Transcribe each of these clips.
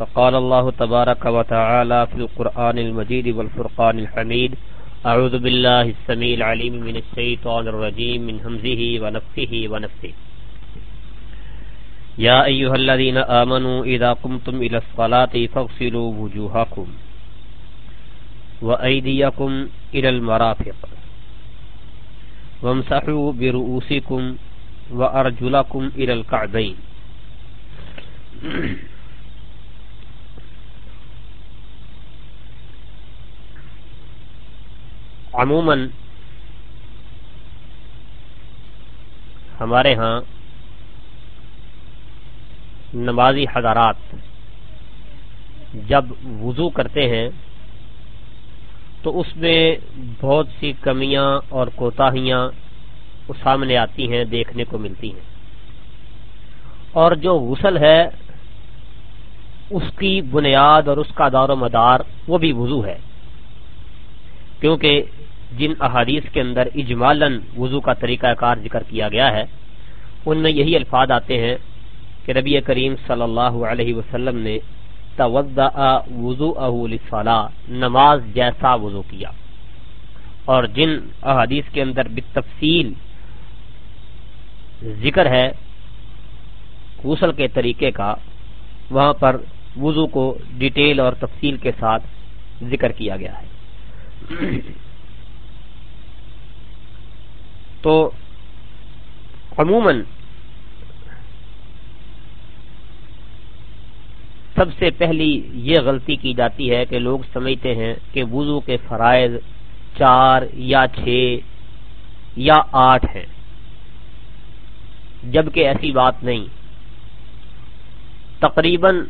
فقال الله تبارك وتعالى في القرآن المجيد والفرقان الحميد، أعوذ بالله السميع العليم من الشيطان الرجيم، من همزه ونفسه ونفسه. يا أيها الذين آمنوا إذا قمتم إلى الصلاة فاغسلوا وجوهكم وأيديكم إلى المرافق وامسحوا برؤوسكم وأرجلكم إلى الكعبين. عموماً ہمارے ہاں نمازی حضرات جب وضو کرتے ہیں تو اس میں بہت سی کمیاں اور کوتاہیاں سامنے آتی ہیں، دیکھنے کو ملتی ہیں۔ اور جو غسل ہے، اس کی بنیاد اور اس کا دار و مدار وہ بھی وضو ہے۔ کیونکہ جن احادیث کے اندر اجمالن وضو کا طریقہ کار ذکر کیا گیا ہے، ان میں یہی الفاظ آتے ہیں کہ نبی کریم صلی اللہ علیہ وسلم نے وضو نماز جیسا وضو کیا۔ اور جن احادیث کے اندر بتفصیل ذکر ہے غسل کے طریقے کا، وہاں پر وضو کو ڈیٹیل اور تفصیل کے ساتھ ذکر کیا گیا ہے۔ تو عموماً سب سے پہلی یہ غلطی کی جاتی ہے کہ لوگ سمجھتے ہیں کہ وضو کے فرائض چار یا چھ یا آٹھ ہیں۔ جبکہ ایسی بات نہیں۔ تقریباً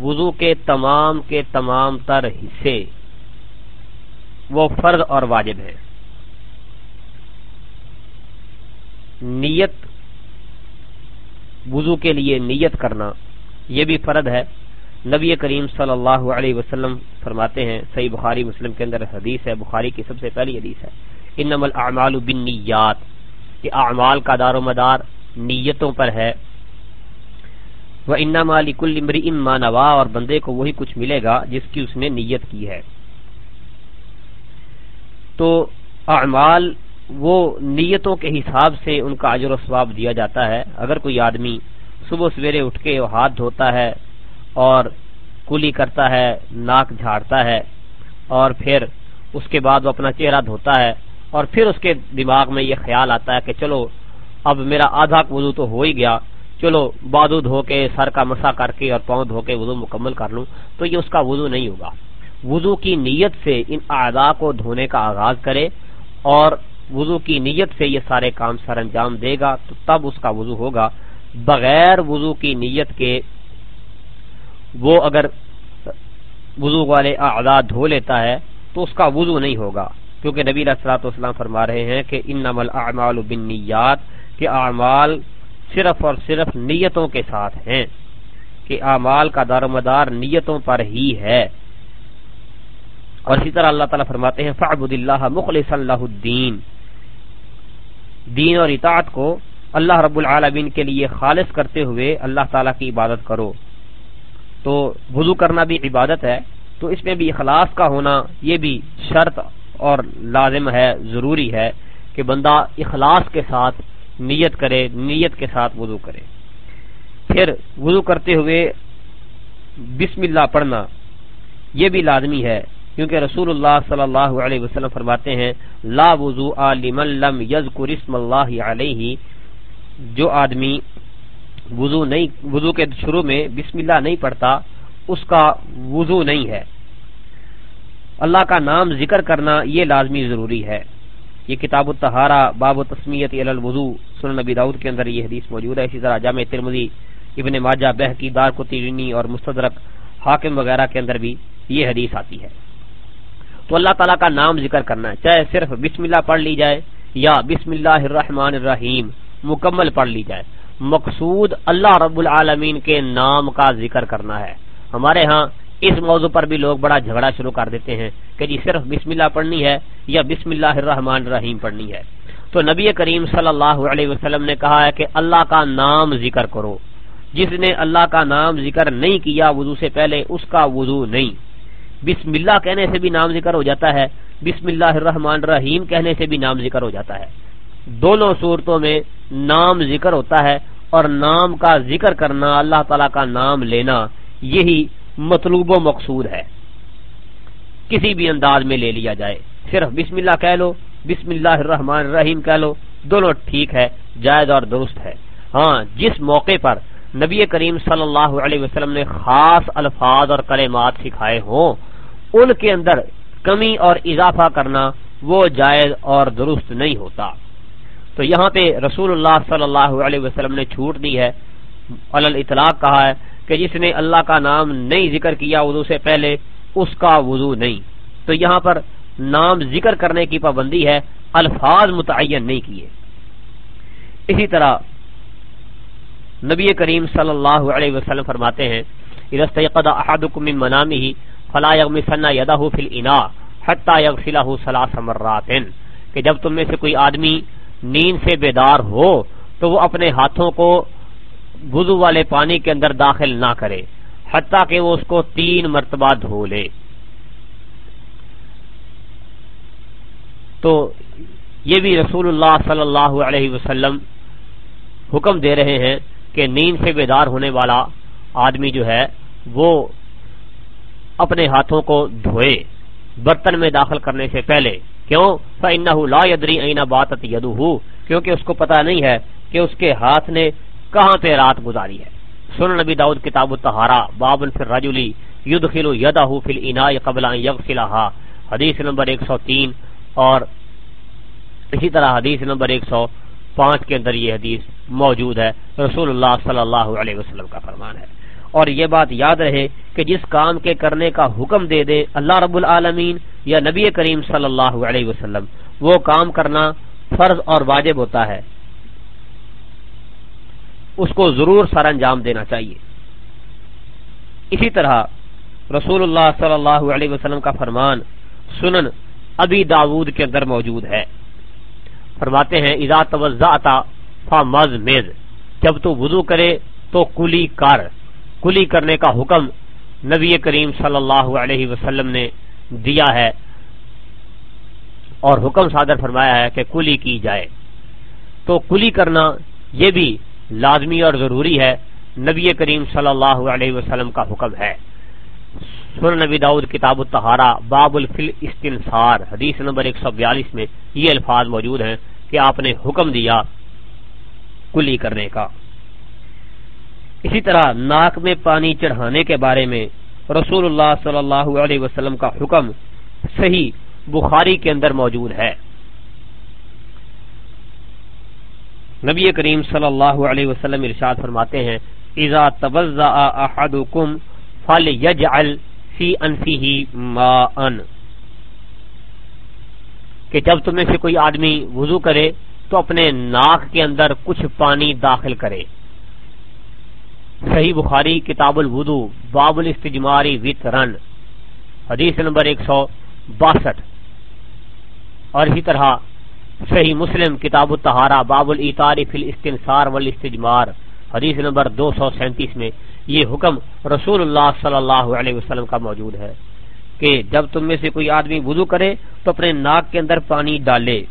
وضو کے تمام کے تمام تر حصے وہ فرض اور واجب ہے نیت، وضو کے لیے نیت کرنا، یہ بھی فرد ہے۔ نبی کریم صلی اللہ علیہ وسلم فرماتے ہیں، صحیح بخاری مسلم کے اندر حدیث ہے، بخاری کی سب سے پہلی حدیث ہے۔ انم الاعمال بالنیات کہ اعمال کا دار و مدار نیتوں پر ہے۔ وہ انما لکل امری ما نوا اور بندے کو وہی کچھ ملے گا جس کی اس نے نیت کی ہے۔ تو اعمال وہ نیتوں کے حساب سے ان کا اجر و ثواب دیا جاتا ہے۔ اگر کوئی آدمی صبح سویرے اٹھ کے ہاتھ دھوتا ہے اور کلی کرتا ہے، ناک جھاڑتا ہے اور پھر اس کے بعد وہ اپنا چہرہ دھوتا ہے اور پھر اس کے دماغ میں یہ خیال آتا ہے کہ چلو، اب میرا آدھا وضو تو ہو ہی گیا۔ چلو بادو دھو کے، سر کا مسا کر کے اور پاؤں دھو کے وضو مکمل کر لوں، تو یہ اس کا وضو نہیں ہوگا۔ وضو کی نیت سے ان اعضاء کو دھونے کا آغاز کرے اور وضو کی نیت سے یہ سارے کام سر انجام دے گا، تو تب اس کا وضو ہوگا۔ بغیر وضو کی نیت کے وہ اگر وضو والے اعضاء دھو لیتا ہے، تو اس کا وضو نہیں ہوگا۔ کیونکہ نبی السلاط والسلام فرما رہے ہیں کہ ان نمل اعمال بنیات کے اعمال صرف اور صرف نیتوں کے ساتھ ہیں، کہ اعمال کا دار و مدار نیتوں پر ہی ہے۔ اور اسی طرح اللہ تعالیٰ فرماتے ہیں فعبد اللہ مخلص اللہ الدین۔ دین اور اطاعت کو اللہ رب العالمین کے لیے خالص کرتے ہوئے اللہ تعالیٰ کی عبادت کرو۔ تو وضو کرنا بھی عبادت ہے، تو اس میں بھی اخلاص کا ہونا، یہ بھی شرط اور لازم ہے، ضروری ہے کہ بندہ اخلاص کے ساتھ نیت کرے، نیت کے ساتھ وضو کرے۔ پھر وضو کرتے ہوئے بسم اللہ پڑھنا، یہ بھی لازمی ہے۔ کیونکہ رسول اللہ صلی اللہ علیہ وسلم فرماتے ہیں، لا وضو لمن لم یذکر اسم اللہ علیہ۔ جو آدمی وضو نہیں وضو کے شروع میں بسم اللہ نہیں پڑھتا، اس کا وضو نہیں ہے۔ اللہ کا نام ذکر کرنا یہ لازمی ضروری ہے۔ یہ کتاب الطہارہ، باب و تسمیت الوضو سن نبی داود کے اندر یہ حدیث موجود ہے۔ اسی طرح جامع ترمزی ابن ماجہ بہ کی دار کو تیرینی اور مستدرک حاکم وغیرہ کے اندر بھی یہ حدیث آتی ہے۔ تو اللہ تعالیٰ کا نام ذکر کرنا ہے۔ چاہے صرف بسم اللہ پڑھ لی جائے یا بسم اللہ الرحمن الرحیم مکمل پڑھ لی جائے۔ مقصود اللہ رب العالمین کے نام کا ذکر کرنا ہے۔ ہمارے ہاں اس موضوع پر بھی لوگ بڑا جھگڑا شروع کر دیتے ہیں کہ جی صرف بسم اللہ پڑھنی ہے یا بسم اللہ الرحمن الرحیم پڑھنی ہے۔ تو نبی کریم صلی اللہ علیہ وسلم نے کہا ہے کہ اللہ کا نام ذکر کرو۔ جس نے اللہ کا نام ذکر نہیں کیا وضو سے پہلے اس کا وضو نہیں۔ بسم اللہ کہنے سے بھی نام ذکر ہو جاتا ہے، بسم اللہ الرحمن الرحیم کہنے سے بھی نام ذکر ہو جاتا ہے۔ دونوں صورتوں میں نام ذکر ہوتا ہے اور نام کا ذکر کرنا، اللہ تعالی کا نام لینا، یہی مطلوب و مقصود ہے۔ کسی بھی انداز میں لے لیا جائے۔ صرف بسم اللہ کہہ لو، بسم اللہ الرحمن الرحیم کہہ لو، دونوں ٹھیک ہے، جائز اور درست ہے۔ ہاں جس موقع پر نبی کریم صلی اللہ علیہ وسلم نے خاص الفاظ اور کلمات سکھائے ہوں ان کے اندر کمی اور اضافہ کرنا وہ جائز اور درست نہیں ہوتا۔ تو یہاں پہ رسول اللہ صلی اللہ علیہ وسلم نے چھوٹ دی ہے۔ اطلاق کہا ہے کہ جس نے اللہ کا نام نہیں ذکر کیا وضو سے پہلے، اس کا وضو نہیں۔ تو یہاں پر نام ذکر کرنے کی پابندی ہے، الفاظ متعین نہیں کیے۔ اسی طرح نبی کریم صلی اللہ علیہ وسلم فرماتے ہیں منامی فلا يده في الاناء حتى يغسله ثلاث مرات. کہ جب تم میں سے کوئی آدمی نیند سے بیدار ہو تو وہ اپنے ہاتھوں کو وضو والے پانی کے اندر داخل نہ کرے، حتیٰ کہ وہ اس کو تین مرتبہ دھو لے۔ تو یہ بھی رسول اللہ صلی اللہ علیہ وسلم حکم دے رہے ہیں کہ نیند سے بیدار ہونے والا آدمی جو ہے وہ اپنے ہاتھوں کو دھوئے۔ برتن میں داخل کرنے سے پہلے، کیوں؟ لا یدری اینا بات یدو کیونکہ اس کو پتا نہیں ہے کہ اس کے ہاتھ نے کہاں پہ رات گزاری ہے۔ سن نبی داؤد کتاب التہارا بابن فر رجلی ید خلو یدا فل انا قبل یغ حدیث نمبر ایک سو تین اور اسی طرح حدیث نمبر ایک سو پانچ کے اندر یہ حدیث موجود ہے۔ رسول اللہ صلی اللہ علیہ وسلم کا فرمان ہے۔ اور یہ بات یاد رہے کہ جس کام کے کرنے کا حکم دے دے اللہ رب العالمین یا نبی کریم صلی اللہ علیہ وسلم، وہ کام کرنا فرض اور واجب ہوتا ہے۔ اس کو ضرور سر انجام دینا چاہیے۔ اسی طرح رسول اللہ صلی اللہ علیہ وسلم کا فرمان سنن ابھی داود کے اندر موجود ہے۔ فرماتے ہیں، اذا توزعتا فمز میز جب تو وضو کرے تو کلی کر۔ کلی کرنے کا حکم نبی کریم صلی اللہ علیہ وسلم نے دیا ہے اور حکم صادر فرمایا ہے کہ کلی کی جائے۔ تو کلی کرنا یہ بھی لازمی اور ضروری ہے، نبی کریم صلی اللہ علیہ وسلم کا حکم ہے۔ سن نبی داؤد، کتاب التہارا باب الفل استنصار حدیث نمبر ایک سو بیالیس میں یہ الفاظ موجود ہیں کہ آپ نے حکم دیا کلی کرنے کا۔ اسی طرح ناک میں پانی چڑھانے کے بارے میں رسول اللہ صلی اللہ علیہ وسلم کا حکم صحیح بخاری کے اندر موجود ہے۔ نبی کریم صلی اللہ علیہ وسلم ارشاد فرماتے ہیں، اذا توزع احدكم فليجعل في انفه ماء کہ جب تم میں سے کوئی آدمی وضو کرے تو اپنے ناک کے اندر کچھ پانی داخل کرے۔ صحیح بخاری، کتاب الودو باب الاستجماری وت رن، حدیث نمبر ایک سو باسٹھ۔ اور اسی طرح صحیح مسلم، کتاب التہارا باب الطار فل استنصار والاستجمار، حدیث نمبر دو سو سینتیس میں یہ حکم رسول اللہ صلی اللہ علیہ وسلم کا موجود ہے کہ جب تم میں سے کوئی آدمی وضو کرے تو اپنے ناک کے اندر پانی ڈالے۔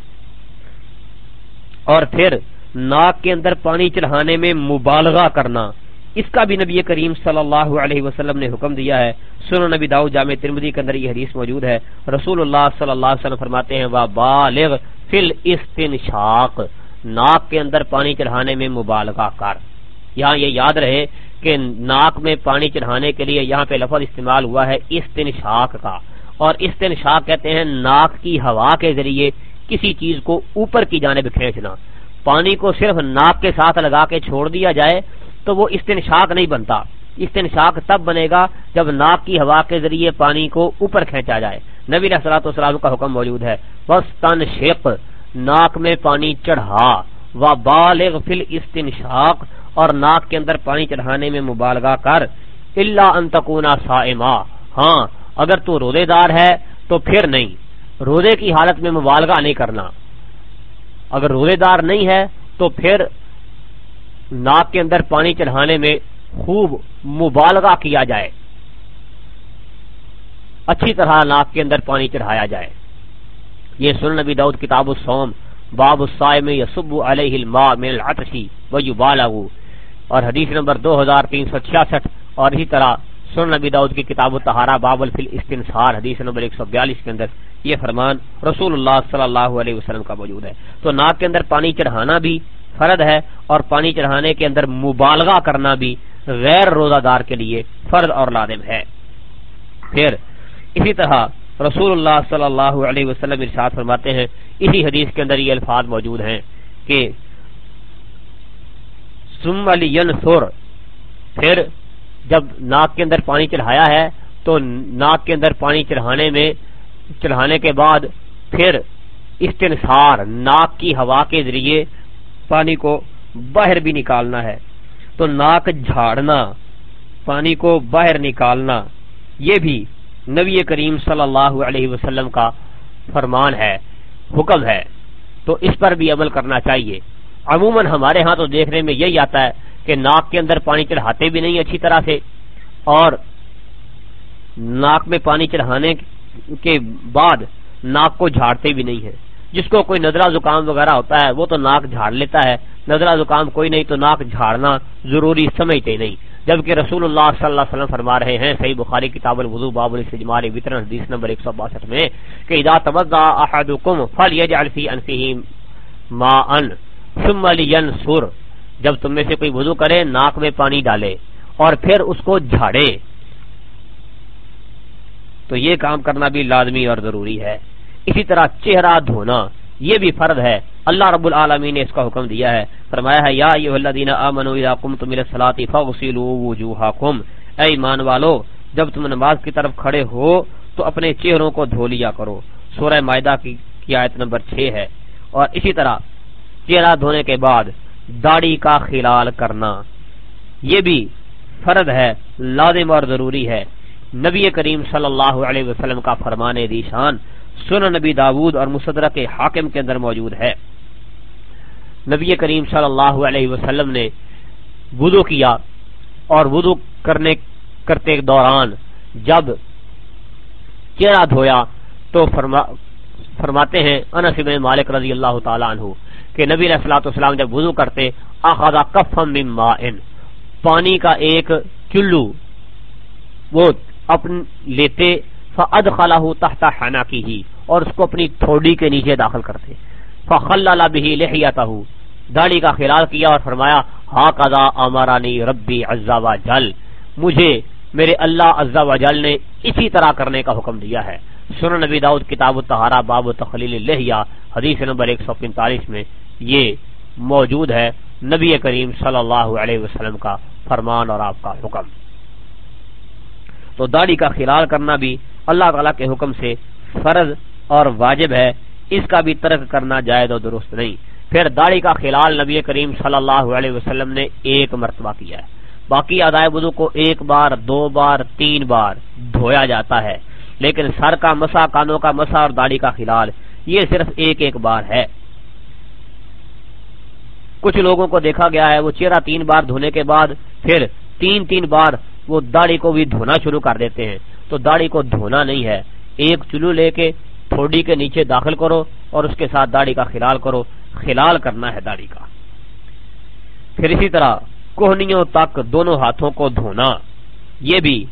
اور پھر ناک کے اندر پانی چڑھانے میں مبالغہ کرنا۔ اس کا بھی نبی کریم صلی اللہ علیہ وسلم نے حکم دیا ہے۔ سن نبی داؤ جامع ترمدی کے اندر یہ حدیث موجود ہے۔ رسول اللہ صلی اللہ علیہ وسلم فرماتے ہیں وا بالغ فل استنشاق ناک کے اندر پانی چڑھانے میں مبالغہ کر یہاں یہ یاد رہے کہ ناک میں پانی چڑھانے کے لیے یہاں پہ لفظ استعمال ہوا ہے استنشاق کا۔ اور استنشاق کہتے ہیں ناک کی ہوا کے ذریعے کسی چیز کو اوپر کی جانب کھینچنا۔ پانی کو صرف ناک کے ساتھ لگا کے چھوڑ دیا جائے تو وہ استنشاق نہیں بنتا۔ استنشاق تب بنے گا جب ناک کی ہوا کے ذریعے پانی کو اوپر کھینچا جائے۔ نبی رسلاۃ والسلام کا حکم موجود ہے۔ بس تن شیپ ناک میں پانی چڑھا۔ و بالغ فل استنشاق اور ناک کے اندر پانی چڑھانے میں مبالغہ کر۔ اللہ انتقونا سائما ہاں اگر تو روزے دار ہے تو پھر نہیں۔ روزے کی حالت میں مبالغہ نہیں کرنا۔ اگر روزے دار نہیں ہے تو پھر ناک کے اندر پانی چڑھانے میں خوب مبالغہ کیا جائے۔ اچھی طرح ناک کے اندر پانی چڑھایا جائے۔ یہ سن نبی دعود کتاب السوم باب السائم یسب علیہ الماء من العطشی ویبالغ۔ اور حدیث نمبر دو ہزار تین سو چھیاسٹھ۔ اور اسی طرح سن نبی دعود کی کتاب الطہارہ، باب الفل استنصار، حدیث نمبر ایک سو بیالیس کے اندر یہ فرمان رسول اللہ صلی اللہ علیہ وسلم کا موجود ہے۔ تو ناک کے اندر پانی چڑھانا بھی فرد ہے اور پانی چڑھانے کے اندر مبالغہ کرنا بھی غیر روزہ دار کے لیے فرد اور لازم ہے۔ پھر اسی طرح رسول اللہ صلی اللہ علیہ وسلم ارشاد فرماتے ہیں، اسی حدیث کے اندر یہ الفاظ موجود ہیں کہ سم علی سور پھر جب ناک کے اندر پانی چڑھایا ہے تو ناک کے اندر پانی چڑھانے میں، چڑھانے کے بعد پھر استنسار ناک کی ہوا کے ذریعے پانی کو باہر بھی نکالنا ہے۔ تو ناک جھاڑنا، پانی کو باہر نکالنا، یہ بھی نبی کریم صلی اللہ علیہ وسلم کا فرمان ہے، حکم ہے۔ تو اس پر بھی عمل کرنا چاہیے۔ عموماً ہمارے ہاں تو دیکھنے میں یہی آتا ہے کہ ناک کے اندر پانی چڑھاتے بھی نہیں اچھی طرح سے، اور ناک میں پانی چڑھانے کے بعد ناک کو جھاڑتے بھی نہیں ہے جس کو کوئی نظرہ زکام وغیرہ ہوتا ہے، وہ تو ناک جھاڑ لیتا ہے۔ نظرہ زکام کوئی نہیں تو ناک جھاڑنا ضروری سمجھتے نہیں۔ جبکہ رسول اللہ صلی اللہ علیہ وسلم فرما رہے ہیں، صحیح بخاری کتاب الوضو، باب الاستجمار وطرن، حدیث نمبر 162 میں، کہ اذا توضا احدكم فليجعل في انفه ماء ثم لينصر جب تم میں سے کوئی وضو کرے، ناک میں پانی ڈالے اور پھر اس کو جھاڑے۔ تو یہ کام کرنا بھی لازمی اور ضروری ہے۔ اسی طرح چہرہ دھونا یہ بھی فرض ہے۔ اللہ رب العالمین نے اس کا حکم دیا ہے۔ فرمایا ہے یا الذین آمنوا اذا قمتم الى الصلاة فاغسلوا وجوهکم اے ایمان والو جب تم نماز کی طرف کھڑے ہو تو اپنے چہروں کو دھو لیا کرو۔ سورہ مائدہ کی, کی آیت نمبر 6 ہے۔ اور اسی طرح چہرہ دھونے کے بعد داڑھی کا خلال کرنا یہ بھی فرد ہے لازم اور ضروری ہے۔ نبی کریم صلی اللہ علیہ وسلم کا فرمان دی شان۔ سن نبی داود اور مصدرہ کے حاکم کے اندر موجود ہے۔ نبی کریم صلی اللہ علیہ وسلم نے وضو کیا اور وضو کرنے کرتے دوران جب چہرہ دھویا تو فرما، فرماتے ہیں انس بن مالک رضی اللہ تعالیٰ عنہ کہ نبی علیہ السلام جب وضو کرتے اخذا کفم من ماء، پانی کا ایک چلو وہ اپن لیتے فادخلہ تحت حناکہ اور اس کو اپنی تھوڑی کے نیچے داخل کرتے۔ فخلل به لحیتہ داڑھی کا خلال کیا اور فرمایا ہا قضا امرانی ربی عزا و جل مجھے میرے اللہ عزا و جل نے اسی طرح کرنے کا حکم دیا ہے۔ سن نبی داؤد، کتاب الطہارہ، باب تخلیل لہیا حدیث نمبر 145 میں یہ موجود ہے۔ نبی کریم صلی اللہ علیہ وسلم کا فرمان اور آپ کا حکم۔ تو داڑھی کا خلال کرنا بھی اللہ تعالی کے حکم سے فرض اور واجب ہے، اس کا بھی ترک کرنا جائز اور درست نہیں۔ پھر داڑھی کا خلال نبی کریم صلی اللہ علیہ وسلم نے ایک مرتبہ کیا ہے۔ باقی ادائے بدو کو ایک بار، دو بار، تین بار دھویا جاتا ہے۔ لیکن سر کا مسا، کانوں کا مسا اور داڑھی کا خلال، یہ صرف ایک ایک بار ہے۔ کچھ لوگوں کو دیکھا گیا ہے، وہ چہرہ تین بار دھونے کے بعد پھر تین تین بار وہ داڑھی کو بھی دھونا شروع کر دیتے ہیں۔ تو داڑھی کو دھونا نہیں ہے۔ ایک چلو لے کے تھوڑی کے نیچے داخل کرو اور اس کے ساتھ داڑھی کا خلال کرو۔ خلال کرنا ہے داڑھی کا۔ پھر اسی طرح کوہنیوں تک دونوں ہاتھوں کو دھونا۔ یہ بھی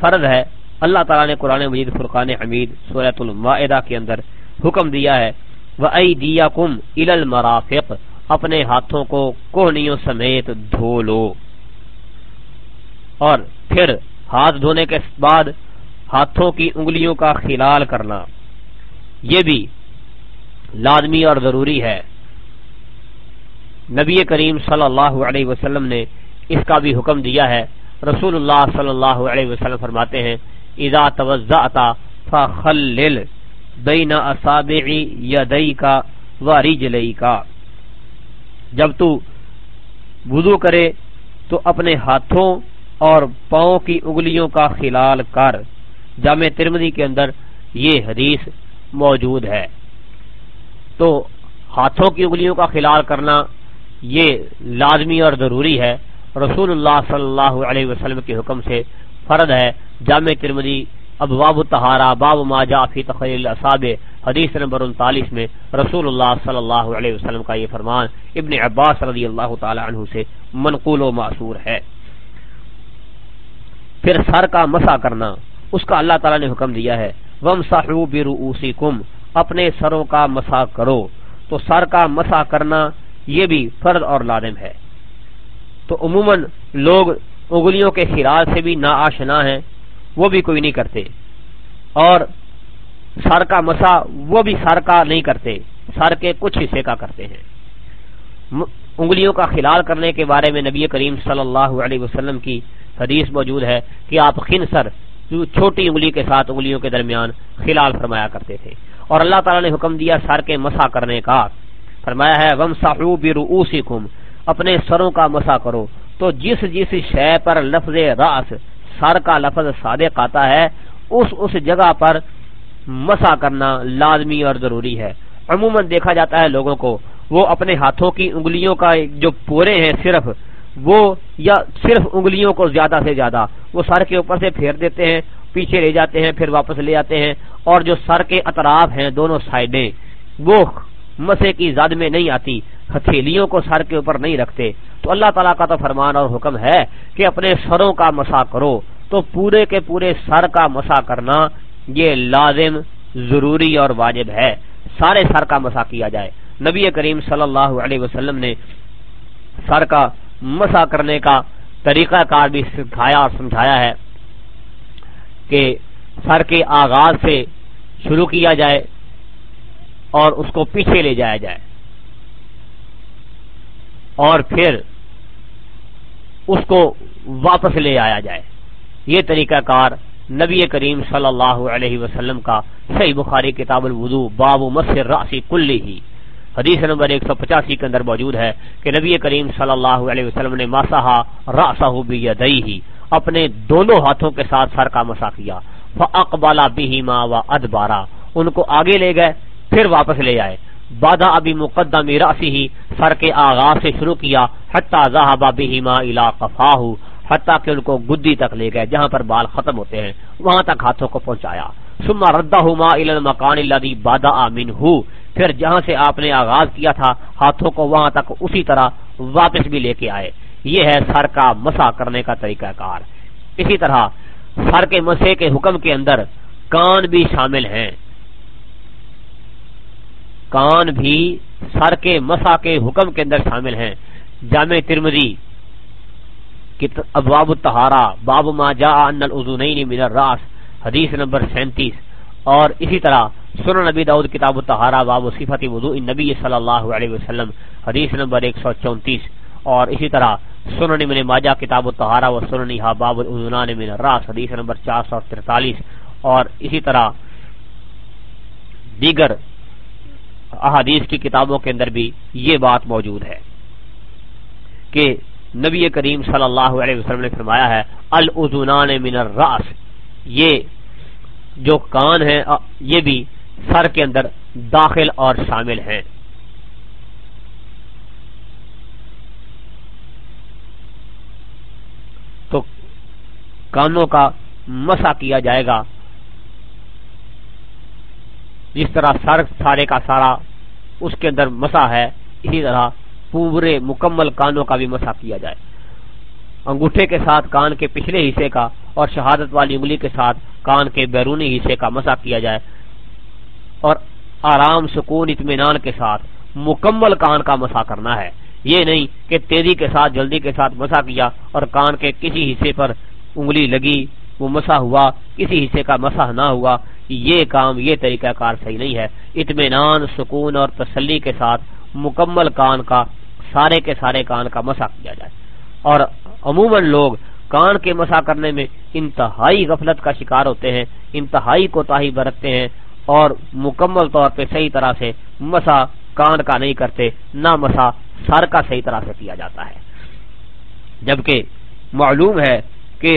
فرض ہے۔ اللہ تعالیٰ نے قرآن مجید فرقان حمید سورت المائدہ کے اندر حکم دیا ہے۔ وہ دیا کم ال مرافق اپنے ہاتھوں کو کوہنیوں سمیت دھو لو۔ اور پھر ہاتھ دھونے کے بعد ہاتھوں کی انگلیوں کا خلال کرنا، یہ بھی لازمی اور ضروری ہے۔ نبی کریم صلی اللہ علیہ وسلم نے اس کا بھی حکم دیا ہے۔ رسول اللہ صلی اللہ علیہ وسلم فرماتے ہیں، اذا توزعتا فخلل بین اصابع یدیک و رجلیک. جب تو وضو کرے تو اپنے ہاتھوں اور پاؤں کی انگلیوں کا خلال کر۔ جامع ترمدی کے اندر یہ حدیث موجود ہے۔ تو ہاتھوں کی انگلیوں کا خلال کرنا یہ لازمی اور ضروری ہے۔ رسول اللہ صلی اللہ علیہ وسلم کے حکم سے فرد ہے۔ جامع ترمدی ابواب تہارا باب ما جا فی تخیل اصاب حدیث نمبر انتالیس میں رسول اللہ صلی اللہ علیہ وسلم کا یہ فرمان ابن عباس رضی اللہ تعالی عنہ سے منقول و معصور ہے۔ پھر سر کا مسا کرنا، اس کا اللہ تعالی نے حکم دیا ہے۔ وم ساحو برؤوسکم اپنے سروں کا مسا کرو۔ تو سر کا مسا کرنا یہ بھی فرض اور لازم ہے۔ تو عموماً لوگ انگلیوں کے خراج سے بھی نا آشنا ہیں، وہ بھی کوئی نہیں کرتے۔ اور سر کا مسا وہ بھی سر کا نہیں کرتے، سر کے کچھ حصے کا کرتے ہیں۔ انگلیوں کا خلال کرنے کے بارے میں نبی کریم صلی اللہ علیہ وسلم کی حدیث موجود ہے کہ آپ خن سر چھوٹی انگلی کے ساتھ انگلیوں کے درمیان خلال فرمایا کرتے تھے اور اللہ تعالیٰ نے حکم دیا سر کے مسا کرنے کا۔ فرمایا ہے وم ساحو برؤوسکم اپنے سروں کا مسا کرو۔ تو جس جس شے پر لفظ راس سر کا لفظ صادق آتا ہے، اس اس جگہ پر مسا کرنا لازمی اور ضروری ہے۔ عموماً دیکھا جاتا ہے لوگوں کو، وہ اپنے ہاتھوں کی انگلیوں کا جو پورے ہیں، صرف وہ یا صرف انگلیوں کو زیادہ سے زیادہ وہ سر کے اوپر سے پھیر دیتے ہیں، پیچھے لے جاتے ہیں، پھر واپس لے جاتے ہیں اور جو سر کے اطراف ہیں دونوں سائڈیں، وہ مسے کی زد میں نہیں آتی، ہتھیلیوں کو سر کے اوپر نہیں رکھتے۔ تو اللہ تعالیٰ کا تو فرمان اور حکم ہے کہ اپنے سروں کا مسا کرو۔ تو پورے کے پورے سر کا مسا کرنا یہ لازم، ضروری اور واجب ہے۔ سارے سر کا مسا کیا جائے۔ نبی کریم صلی اللہ علیہ وسلم نے سر کا مسا کرنے کا طریقہ کار بھی سکھایا اور سمجھایا ہے کہ سر کے آغاز سے شروع کیا جائے اور اس کو پیچھے لے جایا جائے اور پھر اس کو واپس لے آیا جائے۔ یہ طریقہ کار نبی کریم صلی اللہ علیہ وسلم کا صحیح بخاری کتاب الوضو باب مصر راسی کلی ہی حدیث نمبر ایک سو پچاسی کے اندر موجود ہے کہ نبی کریم صلی اللہ علیہ وسلم نے ماسا راسا ہی اپنے دونوں ہاتھوں کے ساتھ سر کا مسا کیا۔ اقبالا بھی ماں و ادبارا ان کو آگے لے گئے، پھر واپس لے آئے۔ بادہ ابھی مقدم راسی ہی سر کے آغاز سے شروع کیا حتیٰ زہبا بہما الا قفاہ حتیٰ کہ ان کو گدی تک لے گئے، جہاں پر بال ختم ہوتے ہیں، وہاں تک ہاتھوں کو پہنچایا۔ سما ردا ہما مکان اللہ بادہ امین ہو پھر جہاں سے آپ نے آغاز کیا تھا، ہاتھوں کو وہاں تک اسی طرح واپس بھی لے کے آئے۔ یہ ہے سر کا مسا کرنے کا طریقہ کار۔ اسی طرح سر کے مسے کے حکم کے اندر کان بھی شامل ہیں۔ کان بھی سر کے مسا کے حکم کے اندر شامل ہیں۔ جامع ترمدی ابواب التہارا باب ما جا ان العزونین من الراس حدیث نمبر سینتیس اور اسی طرح سنن نبی داود کتاب التہارا باب صفت وضوء النبی صلی اللہ علیہ وسلم، حدیث نمبر ایک سو چونتیس اور اسی طرح سنن من ماجہ کتاب التہارا و سننہا باب العزونان من الراس، حدیث نمبر چار سو ترتالیس اور اسی طرح دیگر احادیث کی کتابوں کے اندر بھی یہ بات موجود ہے کہ نبی کریم صلی اللہ علیہ وسلم نے فرمایا ہے العزونان من الراس یہ جو کان ہیں یہ بھی سر کے اندر داخل اور شامل ہیں۔ تو کانوں کا مسا کیا جائے گا۔ جس طرح سر، سارے کا سارا اس کے اندر مسا ہے، اسی طرح پورے مکمل کانوں کا بھی مسا کیا جائے۔ انگوٹھے کے ساتھ کان کے پچھلے حصے کا اور شہادت والی انگلی کے ساتھ کان کے بیرونی حصے کا مسا کیا جائے اور آرام، سکون، اطمینان کے ساتھ مکمل کان کا مسا کرنا ہے۔ یہ نہیں کہ تیزی کے ساتھ، جلدی کے ساتھ مسا کیا اور کان کے کسی حصے پر انگلی لگی، وہ مسا ہوا، کسی حصے کا مسا نہ ہوا۔ یہ کام، یہ طریقہ کار صحیح نہیں ہے۔ اطمینان، سکون اور تسلی کے ساتھ مکمل کان کا، سارے کے سارے کان کا مسا کیا جائے۔ اور عموماً لوگ کان کے مسا کرنے میں انتہائی غفلت کا شکار ہوتے ہیں، انتہائی کوتاہی برتتے ہیں اور مکمل طور پہ صحیح طرح سے مسا کان کا نہیں کرتے، نہ مسا سر کا صحیح طرح سے کیا جاتا ہے۔ جبکہ معلوم ہے کہ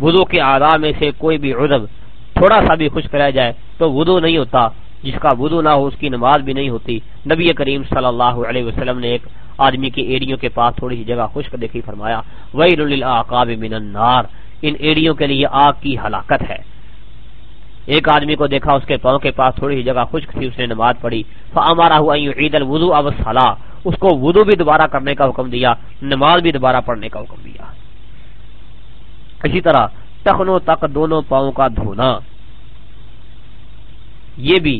وضو کے آدھا میں سے کوئی بھی عدب تھوڑا سا بھی خشک رہ جائے تو وضو نہیں ہوتا، جس کا وضو نہ ہو اس کی نماز بھی نہیں ہوتی۔ نبی کریم صلی اللہ علیہ وسلم نے ایک آدمی کی ایڑیوں کے پاس تھوڑی سی جگہ خشک دیکھی فرمایا وہی من النار، ان ایڑیوں کے لیے آگ کی ہلاکت ہے۔ ایک آدمی کو دیکھا، اس کے پاؤں کے پاس تھوڑی سی جگہ خشک تھی، اس نے نماز پڑھی۔ ہمارا ہوا عید الوضو اب صلاح اس کو وضو بھی دوبارہ کرنے کا حکم دیا، نماز بھی دوبارہ پڑھنے کا حکم دیا۔ اسی طرح ٹخنوں تک دونوں پاؤں کا دھونا، یہ بھی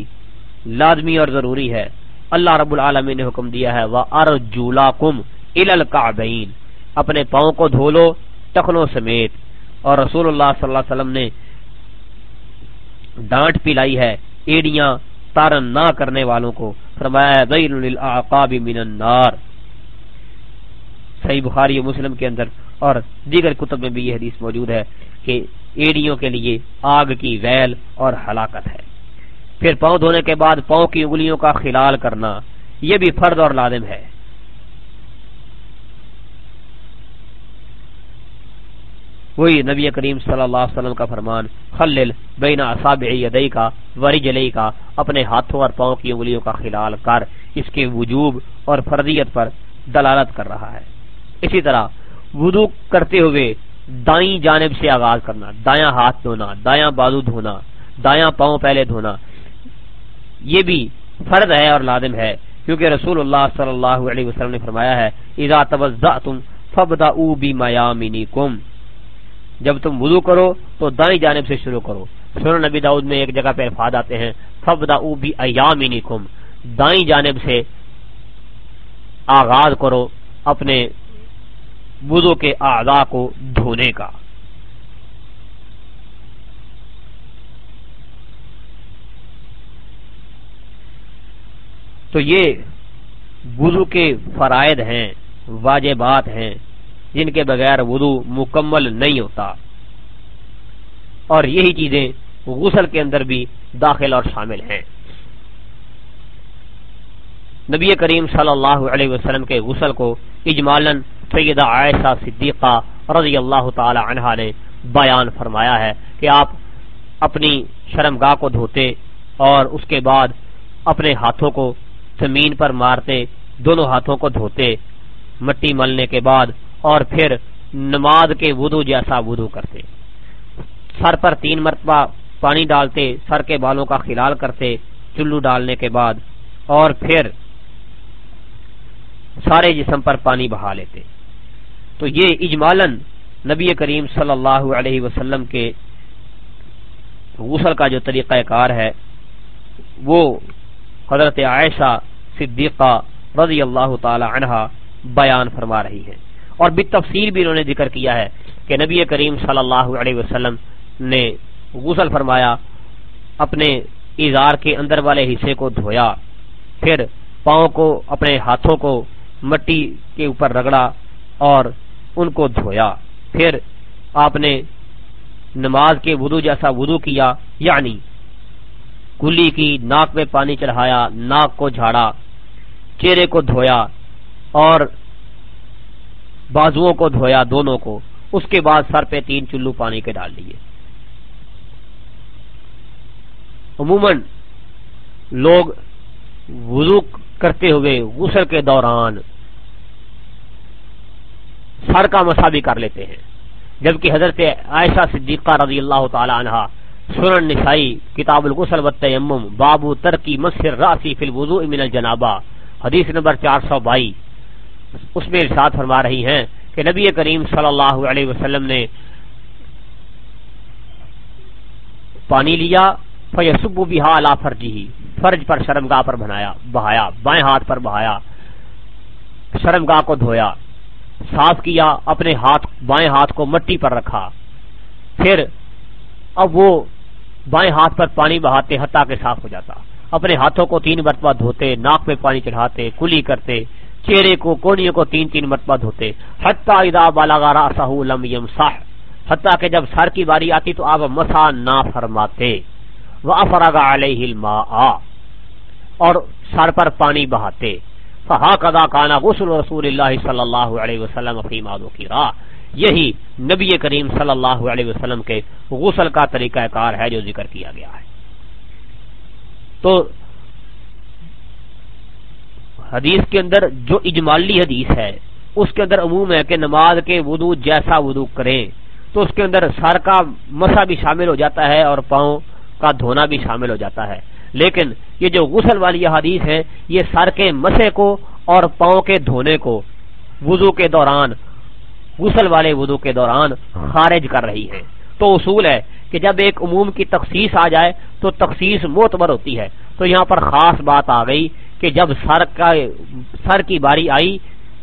لازمی اور ضروری ہے۔ اللہ رب العالمین نے حکم دیا ہے وہ ارجولا کم الکابین اپنے پاؤں کو دھو لو ٹخنوں سمیت۔ اور رسول اللہ صلی اللہ علیہ وسلم نے ڈانٹ پلائی ہے ایڑیاں تارن نہ کرنے والوں کو۔ فرمایا من النار۔ صحیح بخاری و مسلم کے اندر اور دیگر کتب میں بھی یہ حدیث موجود ہے کہ ایڑیوں کے لیے آگ کی ویل اور ہلاکت ہے۔ پھر پاؤں دھونے کے بعد پاؤں کی انگلیوں کا خلال کرنا، یہ بھی فرد اور لازم ہے۔ وہی نبی کریم صلی اللہ علیہ وسلم کا فرمان، خلل بین اصابع یدئی کا ورجلی کا اپنے ہاتھوں اور پاؤں کی انگلیوں کا خلال کر، اس کے وجوب اور فردیت پر دلالت کر رہا ہے۔ اسی طرح وضو کرتے ہوئے دائیں جانب سے آغاز کرنا، دایاں ہاتھ دھونا، دایاں بازو دھونا، دایاں پاؤں پہلے دھونا یہ بھی فرد ہے اور لازم ہے، کیونکہ رسول اللہ صلی اللہ علیہ وسلم نے فرمایا ہے، اذا توضعتم فبدؤوا بمیامنکم. جب تم وضو کرو تو دائیں جانب سے شروع کرو۔ سنن نبی داؤد میں ایک جگہ پہ ارفاد آتے ہیں فبدؤوا بایامنکم دائیں جانب سے آغاز کرو اپنے وضو کے اعضاء کو دھونے کا۔ تو یہ وضو کے فرائد ہیں واجبات ہیں، جن کے بغیر وضو مکمل نہیں ہوتا۔ اور یہی چیزیں غسل کے اندر بھی داخل اور شامل ہیں۔ نبی کریم صلی اللہ علیہ وسلم کے غسل کو اجمالن سیدہ عائشہ صدیقہ رضی اللہ تعالی عنہ نے بیان فرمایا ہے کہ آپ اپنی شرمگاہ کو دھوتے اور اس کے بعد اپنے ہاتھوں کو زمین پر مارتے، دونوں ہاتھوں کو دھوتے، مٹی ملنے کے بعد اور پھر نماز کے ودو جیسا ودو کرتے۔ سر پر تین مرتبہ پانی ڈالتے، سر کے بالوں کا خلال کرتے، چلو ڈالنے کے بعد اور پھر سارے جسم پر پانی بہا لیتے۔ تو یہ اجمالن نبی کریم صلی اللہ علیہ وسلم کے غسل کا جو طریقہ کار ہے، وہ حضرت عائشہ صدیقہ رضی اللہ تعالی عنہ بیان فرما رہی ہے اور بھی تفصیل بھی انہوں نے ذکر کیا ہے کہ نبی کریم صلی اللہ علیہ وسلم نے غسل فرمایا، اپنے اظہار کے اندر والے حصے کو دھویا، پھر پاؤں کو، اپنے ہاتھوں کو مٹی کے اوپر رگڑا اور ان کو دھویا۔ پھر آپ نے نماز کے وضو جیسا وضو کیا یعنی کلی کی ناک میں پانی چڑھایا، ناک کو جھاڑا، چہرے کو دھویا اور بازو کو دھویا دونوں کو۔ اس کے بعد سر پہ تین چلو پانی کے ڈال دیے۔ عموماً لوگ وضو کرتے ہوئے غسل کے دوران سر کا مسا بھی کر لیتے ہیں۔ جبکہ حضرت عائشہ صدیقہ رضی اللہ تعالی عنہ سنن نسائی، کتاب الغسل والتیمم بابو ترکی مسر راسی فی الوضوء من الجنابہ، حدیث نمبر چار سو بائی۔ اس میں ارشاد فرما رہی ہیں کہ نبی کریم صلی اللہ علیہ وسلم نے پانی لیا فیسب بہا لا فرجی فرج پر شرمگاہ پر بنایا، بہایا، بائیں ہاتھ پر بہایا، شرمگاہ کو دھویا، صاف کیا، اپنے ہاتھ، بائیں ہاتھ کو مٹی پر رکھا۔ پھر اب وہ بائیں ہاتھ پر پانی بہاتے حتیٰ کے صاف ہو جاتا۔ اپنے ہاتھوں کو تین مرتبہ دھوتے، ناک میں پانی چڑھاتے، کلی کرتے، چہرے کو کونیوں کو تین تین مرتبہ دھوتے۔ حتیٰ ادا بالا راسہ لم یمسح۔ حتیٰ کہ جب سر کی باری آتی تو آپ مسا نہ فرماتے۔ وہ افراغ علیہ الماء۔ اور سر پر پانی بہاتے۔ فہا کدا کانا غسل رسول اللہ صلی اللہ علیہ وسلم فیم کی راہ یہی نبی کریم صلی اللہ علیہ وسلم کے غسل کا طریقہ کار ہے جو ذکر کیا گیا ہے۔ تو حدیث کے اندر جو اجمالی حدیث ہے، اس کے اندر عموم ہے کہ نماز کے وضو جیسا وضو کریں تو اس کے اندر سر کا مسا بھی شامل ہو جاتا ہے اور پاؤں کا دھونا بھی شامل ہو جاتا ہے۔ لیکن یہ جو غسل والی حدیث ہے، یہ سر کے مسے کو اور پاؤں کے دھونے کو وضو کے دوران غسل والے وضو کے دوران خارج کر رہی ہے۔ تو اصول ہے کہ جب ایک عموم کی تخصیص آ جائے تو تخصیص معتبر ہوتی ہے۔ تو یہاں پر خاص بات آ گئی کہ جب سر کا سر کی باری آئی،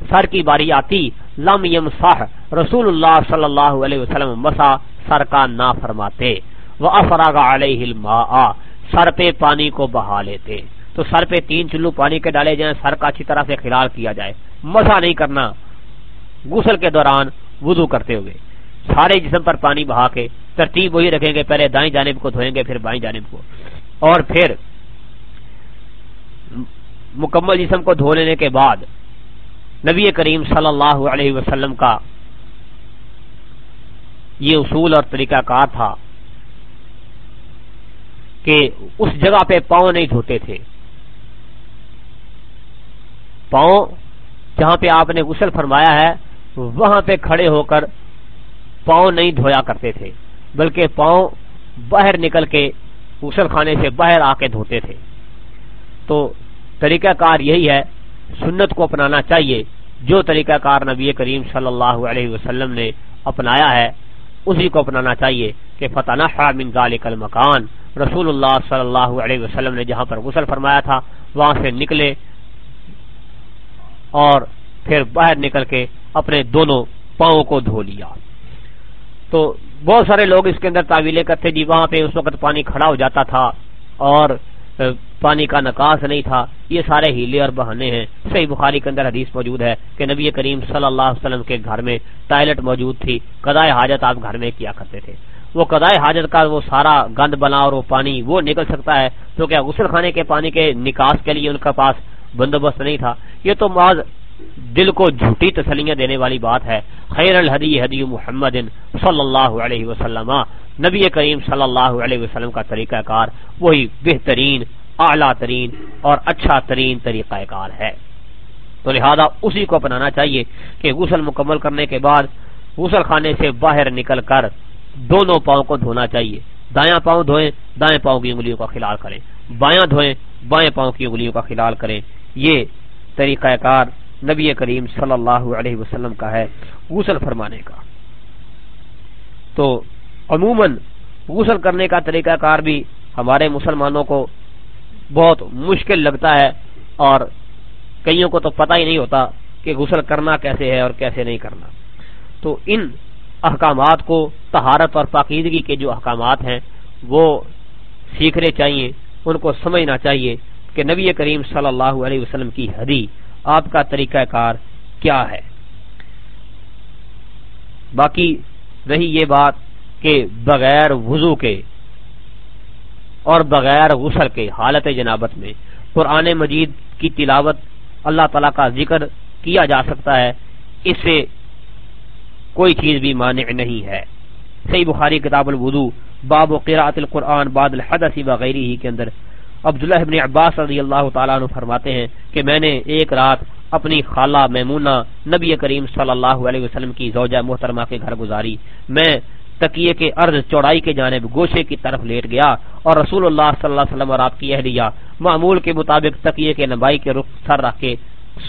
سر کی باری آتی، لم یم ساہ رسول اللہ صلی اللہ علیہ وسلم مسا، سر کا نہ فرماتے۔ وہ افراغ علیہ سر پہ پانی کو بہا لیتے۔ تو سر پہ تین چلو پانی کے ڈالے جائیں، سر کا اچھی طرح سے خلال کیا جائے۔ مسا نہیں کرنا۔ غسل کے دوران وضو کرتے ہوئے۔ سارے جسم پر پانی بہا کے ترتیب وہی رکھیں گے، پہلے دائیں جانب کو دھوئیں گے، پھر بائیں جانب کو۔ اور پھر مکمل جسم کو دھو لینے کے بعد نبی کریم صلی اللہ علیہ وسلم کا یہ اصول اور طریقہ کار تھا کہ اس جگہ پہ پاؤں نہیں دھوتے تھے۔ پاؤں جہاں پہ آپ نے غسل فرمایا ہے وہاں پہ کھڑے ہو کر پاؤں نہیں دھویا کرتے تھے، بلکہ پاؤں باہر نکل کے غسل خانے سے باہر آ کے دھوتے تھے۔ تو طریقہ کار یہی ہے، سنت کو اپنانا چاہیے، جو طریقہ کار نبی کریم صلی اللہ علیہ وسلم نے اپنایا ہے، اسی کو اپنانا چاہیے کہ فتح من ذالک المکان رسول اللہ صلی اللہ علیہ وسلم نے جہاں پر غسل فرمایا تھا، وہاں سے نکلے اور پھر باہر نکل کے اپنے دونوں پاؤں کو دھو لیا۔ تو بہت سارے لوگ اس کے اندر تعویلیں کرتے جی وہاں پہ اس وقت پانی کھڑا ہو جاتا تھا اور پانی کا نکاس نہیں تھا۔ یہ سارے ہیلے اور بہانے ہیں۔ صحیح بخاری کے اندر حدیث موجود ہے کہ نبی کریم صلی اللہ علیہ وسلم کے گھر میں ٹائلٹ موجود تھی۔ قدائے حاجت آپ گھر میں کیا کرتے تھے۔ وہ قدائے حاجت کا وہ سارا گند بنا اور وہ پانی وہ نکل سکتا ہے۔ تو کیا غسل خانے کے پانی کے نکاس کے لیے ان کا پاس بندوبست نہیں تھا؟ یہ تو بعض دل کو جھوٹی تسلیاں دینے والی بات ہے۔ خیر الحدی حدی محمد صلی اللہ علیہ وسلم۔ نبی کریم صلی اللہ علیہ وسلم کا طریقہ کار وہی بہترین، اعلیٰ ترین اور اچھا ترین طریقہ کار ہے۔ تو لہذا اسی کو اپنانا چاہیے کہ غسل مکمل کرنے کے بعد غسل خانے سے باہر نکل کر دونوں پاؤں کو دھونا چاہیے۔ دایاں پاؤں دھوئیں، دائیں پاؤں کی انگلیوں کا خلال کریں۔ بایاں دھوئیں، بائیں پاؤں کی انگلیوں کا خلال کریں۔ یہ طریقہ کار نبی کریم صلی اللہ علیہ وسلم کا ہے غسل فرمانے کا۔ تو عموماً غسل کرنے کا طریقہ کار بھی ہمارے مسلمانوں کو بہت مشکل لگتا ہے اور کئیوں کو تو پتہ ہی نہیں ہوتا کہ غسل کرنا کیسے ہے اور کیسے نہیں کرنا۔ تو ان احکامات کو تہارت اور پاکیدگی کے جو احکامات ہیں وہ سیکھنے چاہیے، ان کو سمجھنا چاہیے کہ نبی کریم صلی اللہ علیہ وسلم کی حدی آپ کا طریقہ کار کیا ہے؟ باقی رہی یہ بات کہ بغیر وضو کے اور بغیر غسل کے حالت جنابت میں قرآن مجید کی تلاوت اللہ تعالی کا ذکر کیا جا سکتا ہے، اس سے کوئی چیز بھی مانع نہیں ہے۔ صحیح بخاری کتاب الوضو، باب و قراءت القرآن باد الحدث وغیرہ ہی کے اندر عبداللہ ابن عباس رضی اللہ تعالیٰ عنہ فرماتے ہیں کہ میں نے ایک رات اپنی خالہ میمونہ نبی کریم صلی اللہ علیہ وسلم کی زوجہ محترمہ کے گھر گزاری۔ میں تکیے کے عرض چوڑائی کے جانب گوشے کی طرف لیٹ گیا اور رسول اللہ صلی اللہ علیہ وسلم اور آپ کی اہلیہ معمول کے مطابق تکیے کے نبائی کے رخ سر رکھ کے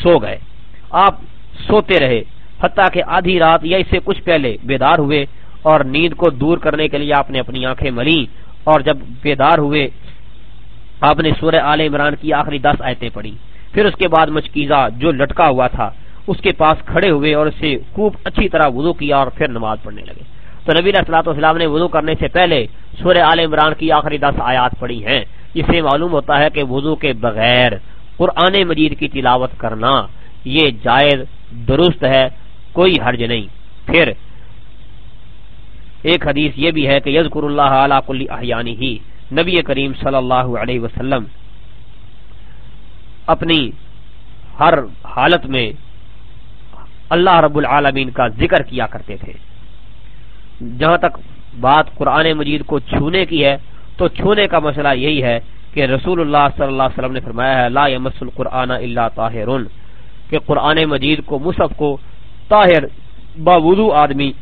سو گئے۔ آپ سوتے رہے، حتیٰ کہ آدھی رات یا اس سے کچھ پہلے بیدار ہوئے اور نیند کو دور کرنے کے لیے آپ نے اپنی آنکھیں ملی اور جب بیدار ہوئے آپ نے سورہ آل عمران کی آخری دس آیتیں پڑھی۔ پھر اس کے بعد مچکیزہ جو لٹکا ہوا تھا، اس کے پاس کھڑے ہوئے اور اسے خوب اچھی طرح وضو کیا اور پھر نماز پڑھنے لگے۔ تو نبی اصلاۃ والسلام نے وضو کرنے سے پہلے سورہ آل عمران کی آخری دس آیات پڑھی ہیں اس سے معلوم ہوتا ہے کہ وضو کے بغیر قرآن مجید کی تلاوت کرنا یہ جائز، درست ہے، کوئی حرج نہیں۔ پھر ایک حدیث یہ بھی ہے کہ یزکر اللہ علی کل احیانی ہی نبی کریم صلی اللہ علیہ وسلم اپنی ہر حالت میں اللہ رب العالمین کا ذکر کیا کرتے تھے۔ جہاں تک بات قرآن مجید کو چھونے کی ہے، تو چھونے کا مسئلہ یہی ہے کہ رسول اللہ صلی اللہ علیہ وسلم نے فرمایا ہے، لا یمس القرآن اللہ طاہر کہ قرآن مجید کو، مصحف کو طاہر، باوضو آدمی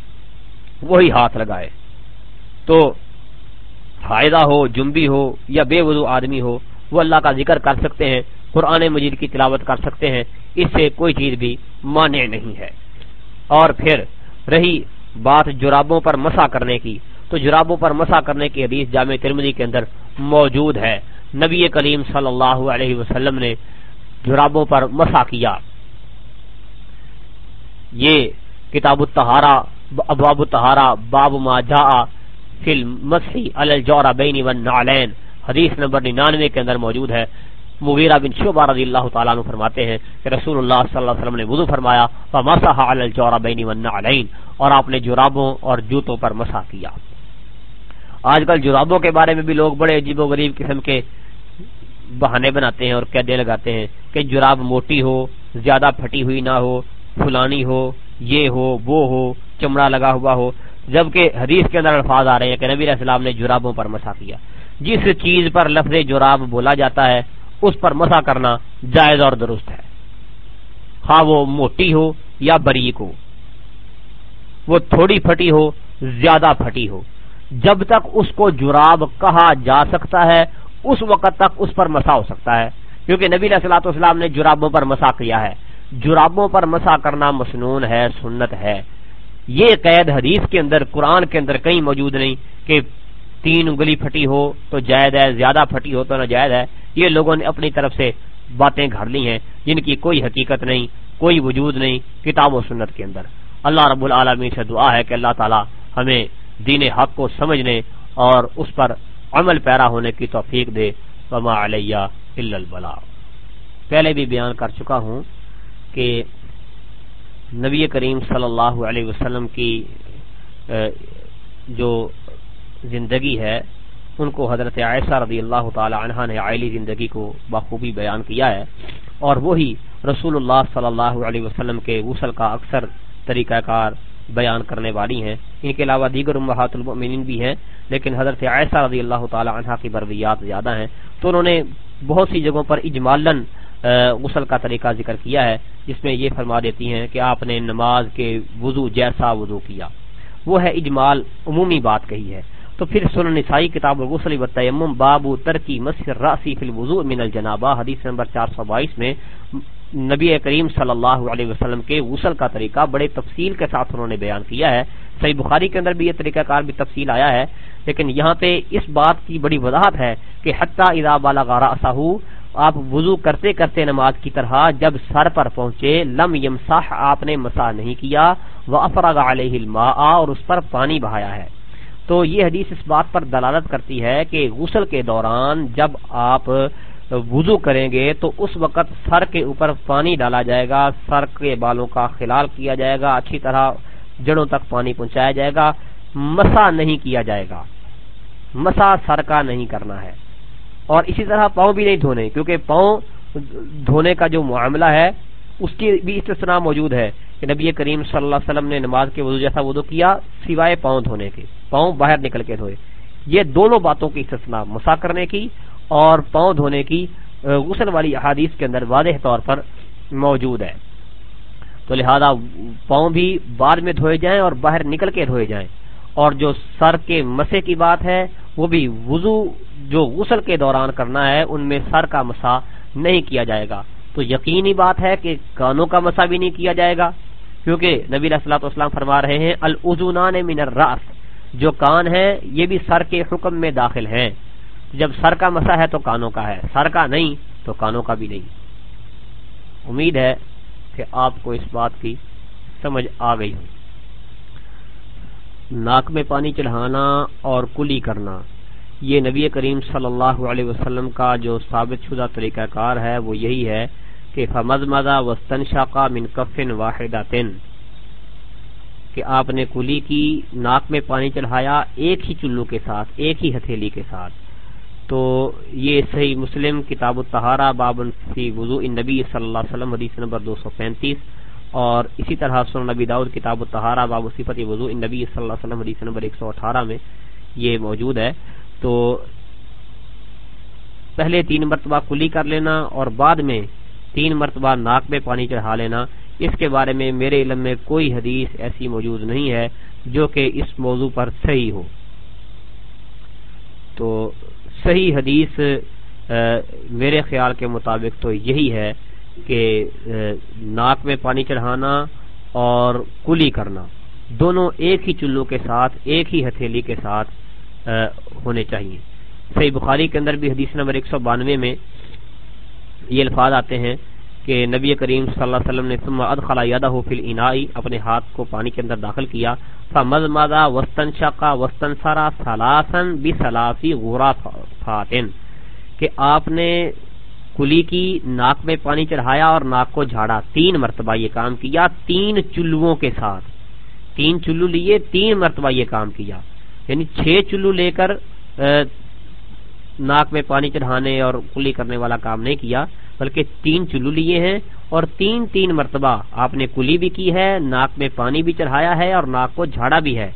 وہی ہاتھ لگائے۔ تو فائدہ ہو، جنبی ہو یا بے وضو آدمی ہو، وہ اللہ کا ذکر کر سکتے ہیں، قرآن مجید کی تلاوت کر سکتے ہیں، اس سے کوئی چیز بھی مانع نہیں ہے۔ اور پھر رہی بات جرابوں پر مسا کرنے کی۔ تو جرابوں پر مسا کرنے کی حدیث جامع ترمدی کے اندر موجود ہے۔ نبی کریم صلی اللہ علیہ وسلم نے جرابوں پر مسا کیا۔ یہ کتاب التہارا ابواب التہارا باب ما جا فلم مسیح الجورا بینی نالین حدیث نمبر ننانوے کے اندر موجود ہے۔ مغیرہ بن شعبہ رضی اللہ تعالیٰ عنہ فرماتے ہیں کہ رسول اللہ صلی اللہ علیہ وسلم نے وضو فرمایا، فمسح علی الجورا بینی نالین اور آپ نے جرابوں اور جوتوں پر مسا کیا۔ آج کل جرابوں کے بارے میں بھی لوگ بڑے عجیب و غریب قسم کے بہانے بناتے ہیں اور قیدے لگاتے ہیں کہ جراب موٹی ہو، زیادہ پھٹی ہوئی نہ ہو، فلانی ہو، یہ ہو، وہ ہو، چمڑا لگا ہوا ہو۔ جبکہ حدیث کے اندر الفاظ آ رہے ہیں کہ نبی علیہ السلام نے جرابوں پر مسا کیا۔ جس چیز پر لفظ جراب بولا جاتا ہے، اس پر مسا کرنا جائز اور درست ہے۔ ہاں وہ موٹی ہو یا بریک ہو، وہ تھوڑی پھٹی ہو، زیادہ پھٹی ہو۔ جب تک اس کو جراب کہا جا سکتا ہے، اس وقت تک اس پر مسا ہو سکتا ہے۔ کیونکہ نبی علیہ اسلام نے جرابوں پر مسا کیا ہے۔ جرابوں پر مسا کرنا مصنون ہے، سنت ہے۔ یہ قید حدیث کے اندر، قرآن کے اندر کہیں موجود نہیں کہ تین انگلی پھٹی ہو تو جائز ہے، زیادہ پھٹی ہو تو نہ جائز ہے۔ یہ لوگوں نے اپنی طرف سے باتیں گھڑ لی ہیں جن کی کوئی حقیقت نہیں، کوئی وجود نہیں کتاب و سنت کے اندر۔ اللہ رب العالمین سے دعا ہے کہ اللہ تعالی ہمیں دین حق کو سمجھنے اور اس پر عمل پیرا ہونے کی توفیق دے۔ وما علیہ البلا پہلے بھی بیان کر چکا ہوں کہ نبی کریم صلی اللہ علیہ وسلم کی جو زندگی ہے، ان کو حضرت عائشہ رضی اللہ تعالی عنہ نے عائلی زندگی کو بخوبی بیان کیا ہے۔ اور وہی رسول اللہ صلی اللہ علیہ وسلم کے غسل کا اکثر طریقہ کار بیان کرنے والی ہیں۔ ان کے علاوہ دیگر امہات المؤمنین بھی ہیں، لیکن حضرت عائشہ رضی اللہ تعالی عنہ کی برویات زیادہ ہیں۔ تو انہوں نے بہت سی جگہوں پر اجمالن غسل کا طریقہ ذکر کیا ہے، جس میں یہ فرما دیتی ہیں کہ آپ نے نماز کے وضو جیسا وضو کیا۔ وہ ہے اجمال عمومی بات کہی ہے۔ تو پھر سن نسائی، کتاب غسل و تیمم بابو ترکی مسر راسی فی الوضوء من الجنابہ، حدیث نمبر 422 میں نبی کریم صلی اللہ علیہ وسلم کے غسل کا طریقہ بڑے تفصیل کے ساتھ انہوں نے بیان کیا ہے۔ صحیح بخاری کے اندر بھی یہ طریقہ کار بھی تفصیل آیا ہے، لیکن یہاں پہ اس بات کی بڑی وضاحت ہے کہ حتیٰ ادا بالا غارا آپ وضو کرتے کرتے نماز کی طرح جب سر پر پہنچے، لم یم آپ نے مسا نہیں کیا وہ افراغ علیہ الماء، اور اس پر پانی بہایا ہے۔ تو یہ حدیث اس بات پر دلالت کرتی ہے کہ غسل کے دوران جب آپ وضو کریں گے تو اس وقت سر کے اوپر پانی ڈالا جائے گا، سر کے بالوں کا خلال کیا جائے گا، اچھی طرح جڑوں تک پانی پہنچایا جائے گا مسا نہیں کیا جائے گا۔ مسا سر کا نہیں کرنا ہے۔ اور اسی طرح پاؤں بھی نہیں دھونے، کیونکہ پاؤں دھونے کا جو معاملہ ہے، اس کی بھی استثنا موجود ہے کہ نبی کریم صلی اللہ علیہ وسلم نے نماز کے وضو جیسا وضو کیا سوائے پاؤں دھونے کے، پاؤں باہر نکل کے دھوئے۔ یہ دونوں باتوں کی استثنا مسا کرنے کی اور پاؤں دھونے کی غسل والی احادیث کے اندر واضح طور پر موجود ہے۔ تو لہذا پاؤں بھی بعد میں دھوئے جائیں اور باہر نکل کے دھوئے جائیں۔ اور جو سر کے مسے کی بات ہے، وہ بھی وضو جو غسل کے دوران کرنا ہے، ان میں سر کا مسا نہیں کیا جائے گا۔ تو یقینی بات ہے کہ کانوں کا مسا بھی نہیں کیا جائے گا، کیونکہ نبی السلاۃ اسلام فرما رہے ہیں العزونان من الراس جو کان ہے، یہ بھی سر کے حکم میں داخل ہیں۔ جب سر کا مسا ہے تو کانوں کا ہے، سر کا نہیں تو کانوں کا بھی نہیں۔ امید ہے کہ آپ کو اس بات کی سمجھ آ گئی ہو۔ ناک میں پانی چڑھانا اور کلی کرنا۔ یہ نبی کریم صلی اللہ علیہ وسلم کا جو ثابت شدہ طریقہ کار ہے، وہ یہی ہے کہ فمز مزا وسطن شاقا من کفن واحد کہ آپ نے کلی کی ناک میں پانی چڑھایا ایک ہی چلو کے ساتھ، ایک ہی ہتھیلی کے ساتھ۔ تو یہ صحیح مسلم کتاب الطہارہ بابن فی وضو نبی صلی اللہ علیہ وسلم، حدیث نمبر دو سو پینتیس۔ اور اسی طرح سن نبی داود کتاب الطہارہ، باب صفت وضو نبی صلی اللہ علیہ وسلم، حدیث نمبر ایک سو اٹھارہ میں یہ موجود ہے۔ تو پہلے تین مرتبہ کلی کر لینا اور بعد میں تین مرتبہ ناک میں پانی چڑھا لینا۔ اس کے بارے میں میرے علم میں کوئی حدیث ایسی موجود نہیں ہے جو کہ اس موضوع پر صحیح ہو۔ تو صحیح حدیث میرے خیال کے مطابق تو یہی ہے۔ کہ ناک میں پانی چڑھانا اور کلی کرنا، دونوں ایک ہی چلو کے ساتھ، ایک ہی ہتھیلی کے ساتھ ہونے چاہیے۔ صحیح بخاری کے اندر بھی حدیث نمبر ایک سو بانوے میں یہ الفاظ آتے ہیں کہ نبی کریم صلی اللہ علیہ وسلم نے ثم ادخلا یدہ فی الانائی اپنے ہاتھ کو پانی کے اندر داخل کیا۔ فمزمزا وستن شقا وستن سرا سلاسن بسلاسی غرافاتن کہ آپ نے کلی کی، ناک میں پانی چڑھایا اور ناک کو جھاڑا۔ تین مرتبہ یہ کام کیا، تین چلووں کے ساتھ۔ تین چلو لیے، تین مرتبہ یہ کام کیا۔ یعنی چھ چلو لے کر ناک میں پانی چڑھانے اور کلی کرنے والا کام نہیں کیا، بلکہ تین چلو لیے ہیں۔ اور تین تین مرتبہ آپ نے کلی بھی کی ہے، ناک میں پانی بھی چڑھایا ہے اور ناک کو جھاڑا بھی ہے۔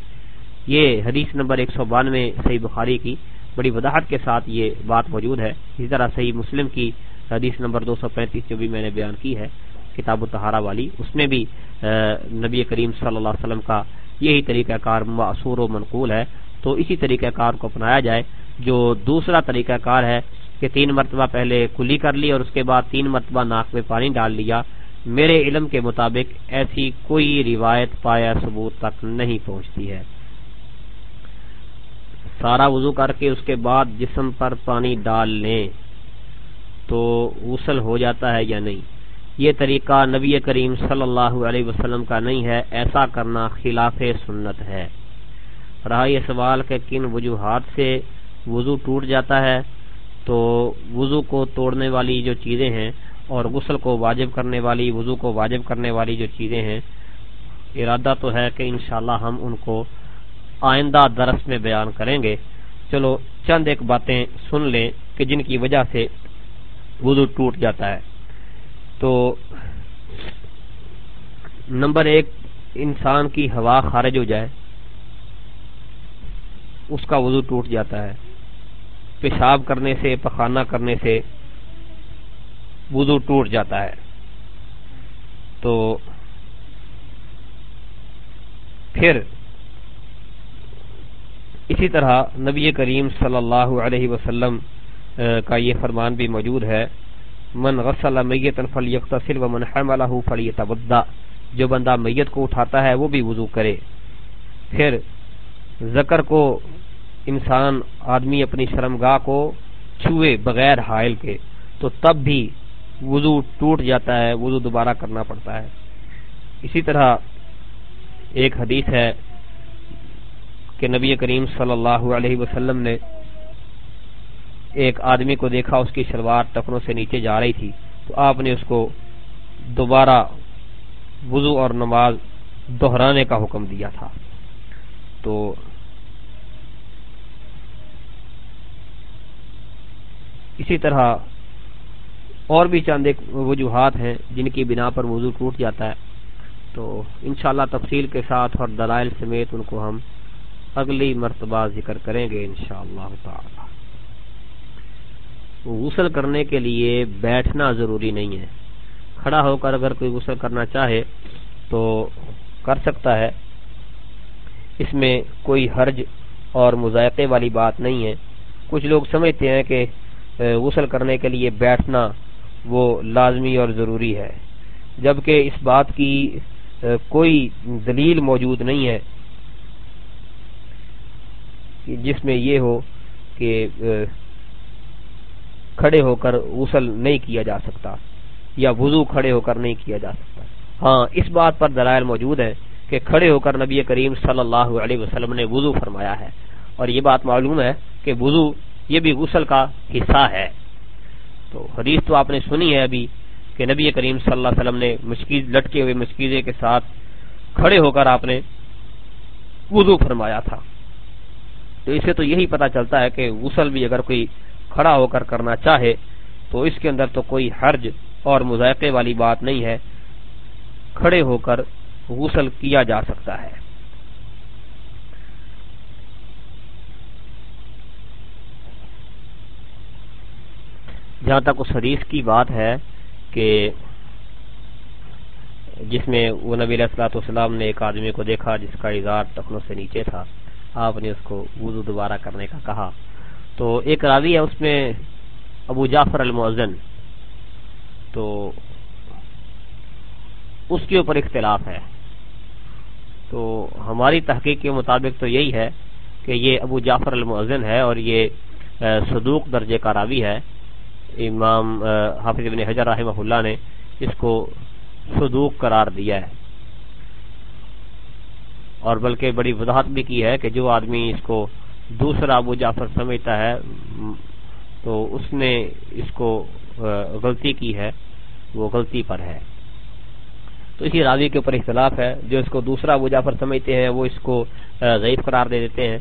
یہ حدیث نمبر ایک سو بانوے صحیح بخاری کی بڑی وضاحت کے ساتھ یہ بات موجود ہے۔ اسی طرح صحیح مسلم کی حدیث نمبر دو سو پینتیس جو بھی میں نے بیان کی ہے، کتاب الطہارہ والی، اس میں بھی نبی کریم صلی اللہ علیہ وسلم کا یہی طریقہ کار معصور و منقول ہے۔ تو اسی طریقہ کار کو اپنایا جائے، جو دوسرا طریقہ کار ہے کہ تین مرتبہ پہلے کلی کر لی اور اس کے بعد تین مرتبہ ناک میں پانی ڈال لیا۔ میرے علم کے مطابق ایسی کوئی روایت پایا ثبوت تک نہیں پہنچتی ہے۔ سارا وضو کر کے اس کے بعد جسم پر پانی ڈال لیں۔ تو غسل ہو جاتا ہے یا نہیں؟ یہ طریقہ نبی کریم صلی اللہ علیہ وسلم کا نہیں ہے، ایسا کرنا خلاف سنت ہے۔ رہا یہ سوال کہ کن وجوہات سے وضو ٹوٹ جاتا ہے؟ تو وضو کو توڑنے والی جو چیزیں ہیں اور غسل کو واجب کرنے والی، وضو کو واجب کرنے والی جو چیزیں ہیں، ارادہ تو ہے کہ انشاءاللہ ہم ان کو آئندہ درس میں بیان کریں گے۔ چلو، چند ایک باتیں سن لیں کہ جن کی وجہ سے وضو ٹوٹ جاتا ہے۔ تو نمبر ایک، انسان کی ہوا خارج ہو جائے، اس کا وضو ٹوٹ جاتا ہے۔ پیشاب کرنے سے، پخانہ کرنے سے وضو ٹوٹ جاتا ہے۔ تو پھر اسی طرح نبی کریم صلی اللہ علیہ وسلم کا یہ فرمان بھی موجود ہے۔ من غسل میت فلیقتصل و من حملہ فلیتوضا جو بندہ میت کو اٹھاتا ہے وہ بھی وضو کرے۔ پھر ذکر کو انسان، آدمی اپنی شرمگاہ کو چھوئے بغیر حائل کے، تو تب بھی وضو ٹوٹ جاتا ہے، وضو دوبارہ کرنا پڑتا ہے۔ اسی طرح ایک حدیث ہے کہ نبی کریم صلی اللہ علیہ وسلم نے ایک آدمی کو دیکھا، اس کی شلوار ٹکڑوں سے نیچے جا رہی تھی، تو آپ نے اس کو دوبارہ وضو اور نماز دہرانے کا حکم دیا تھا۔ تو اسی طرح اور بھی چند ایک وجوہات ہیں جن کی بنا پر وضو ٹوٹ جاتا ہے۔ تو انشاءاللہ تفصیل کے ساتھ اور دلائل سمیت ان کو ہم اگلی مرتبہ ذکر کریں گے انشاءاللہ تعالی۔ غسل کرنے کے لیے بیٹھنا ضروری نہیں ہے۔ کھڑا ہو کر اگر کوئی غسل کرنا چاہے تو کر سکتا ہے۔ اس میں کوئی حرج اور مذائقے والی بات نہیں ہے۔ کچھ لوگ سمجھتے ہیں کہ غسل کرنے کے لیے بیٹھنا وہ لازمی اور ضروری ہے۔ جبکہ اس بات کی کوئی دلیل موجود نہیں ہے جس میں یہ ہو کہ کھڑے ہو کر غسل نہیں کیا جا سکتا یا وضو کھڑے ہو کر نہیں کیا جا سکتا۔ ہاں اس بات پر دلائل موجود ہے کہ کھڑے ہو کر نبی کریم صلی اللہ علیہ وسلم نے وضو فرمایا ہے۔ اور یہ بات معلوم ہے کہ وضو یہ بھی غسل کا حصہ ہے۔ تو حدیث تو آپ نے سنی ہے ابھی کہ نبی کریم صلی اللہ علیہ وسلم نے مشکیز لٹکے ہوئے مشکیزے کے ساتھ کھڑے ہو کر آپ نے وضو فرمایا تھا۔ تو اسے تو یہی پتا چلتا ہے کہ غسل بھی اگر کوئی کھڑا ہو کر کرنا چاہے تو اس کے اندر تو کوئی حرج اور مذائقے والی بات نہیں ہے۔ کھڑے ہو کر غسل کیا جا سکتا ہے۔ جہاں تک اس حدیث کی بات ہے کہ جس میں وہ نبی علیہ السلاۃ والسلام نے ایک آدمی کو دیکھا جس کا اظہار ٹخنوں سے نیچے تھا، آپ نے اس کو وضو دوبارہ کرنے کا کہا۔ تو ایک راوی ہے اس میں ابو جعفر المعزن تو اس کے اوپر اختلاف ہے۔ تو ہماری تحقیق کے مطابق تو یہی ہے کہ یہ ابو جعفر المعزن ہے اور یہ صدوق درجے کا راوی ہے۔ امام حافظ ابن حجر رحمہ اللہ نے اس کو صدوق قرار دیا ہے۔ اور بلکہ بڑی وضاحت بھی کی ہے کہ جو آدمی اس کو دوسرا ابو جعفر سمجھتا ہے تو اس نے اس کو غلطی کی ہے، وہ غلطی پر ہے۔ تو اسی راضی کے اوپر اختلاف ہے، جو اس کو دوسرا ابو جعفر سمجھتے ہیں، وہ اس کو ضعیف قرار دے دیتے ہیں۔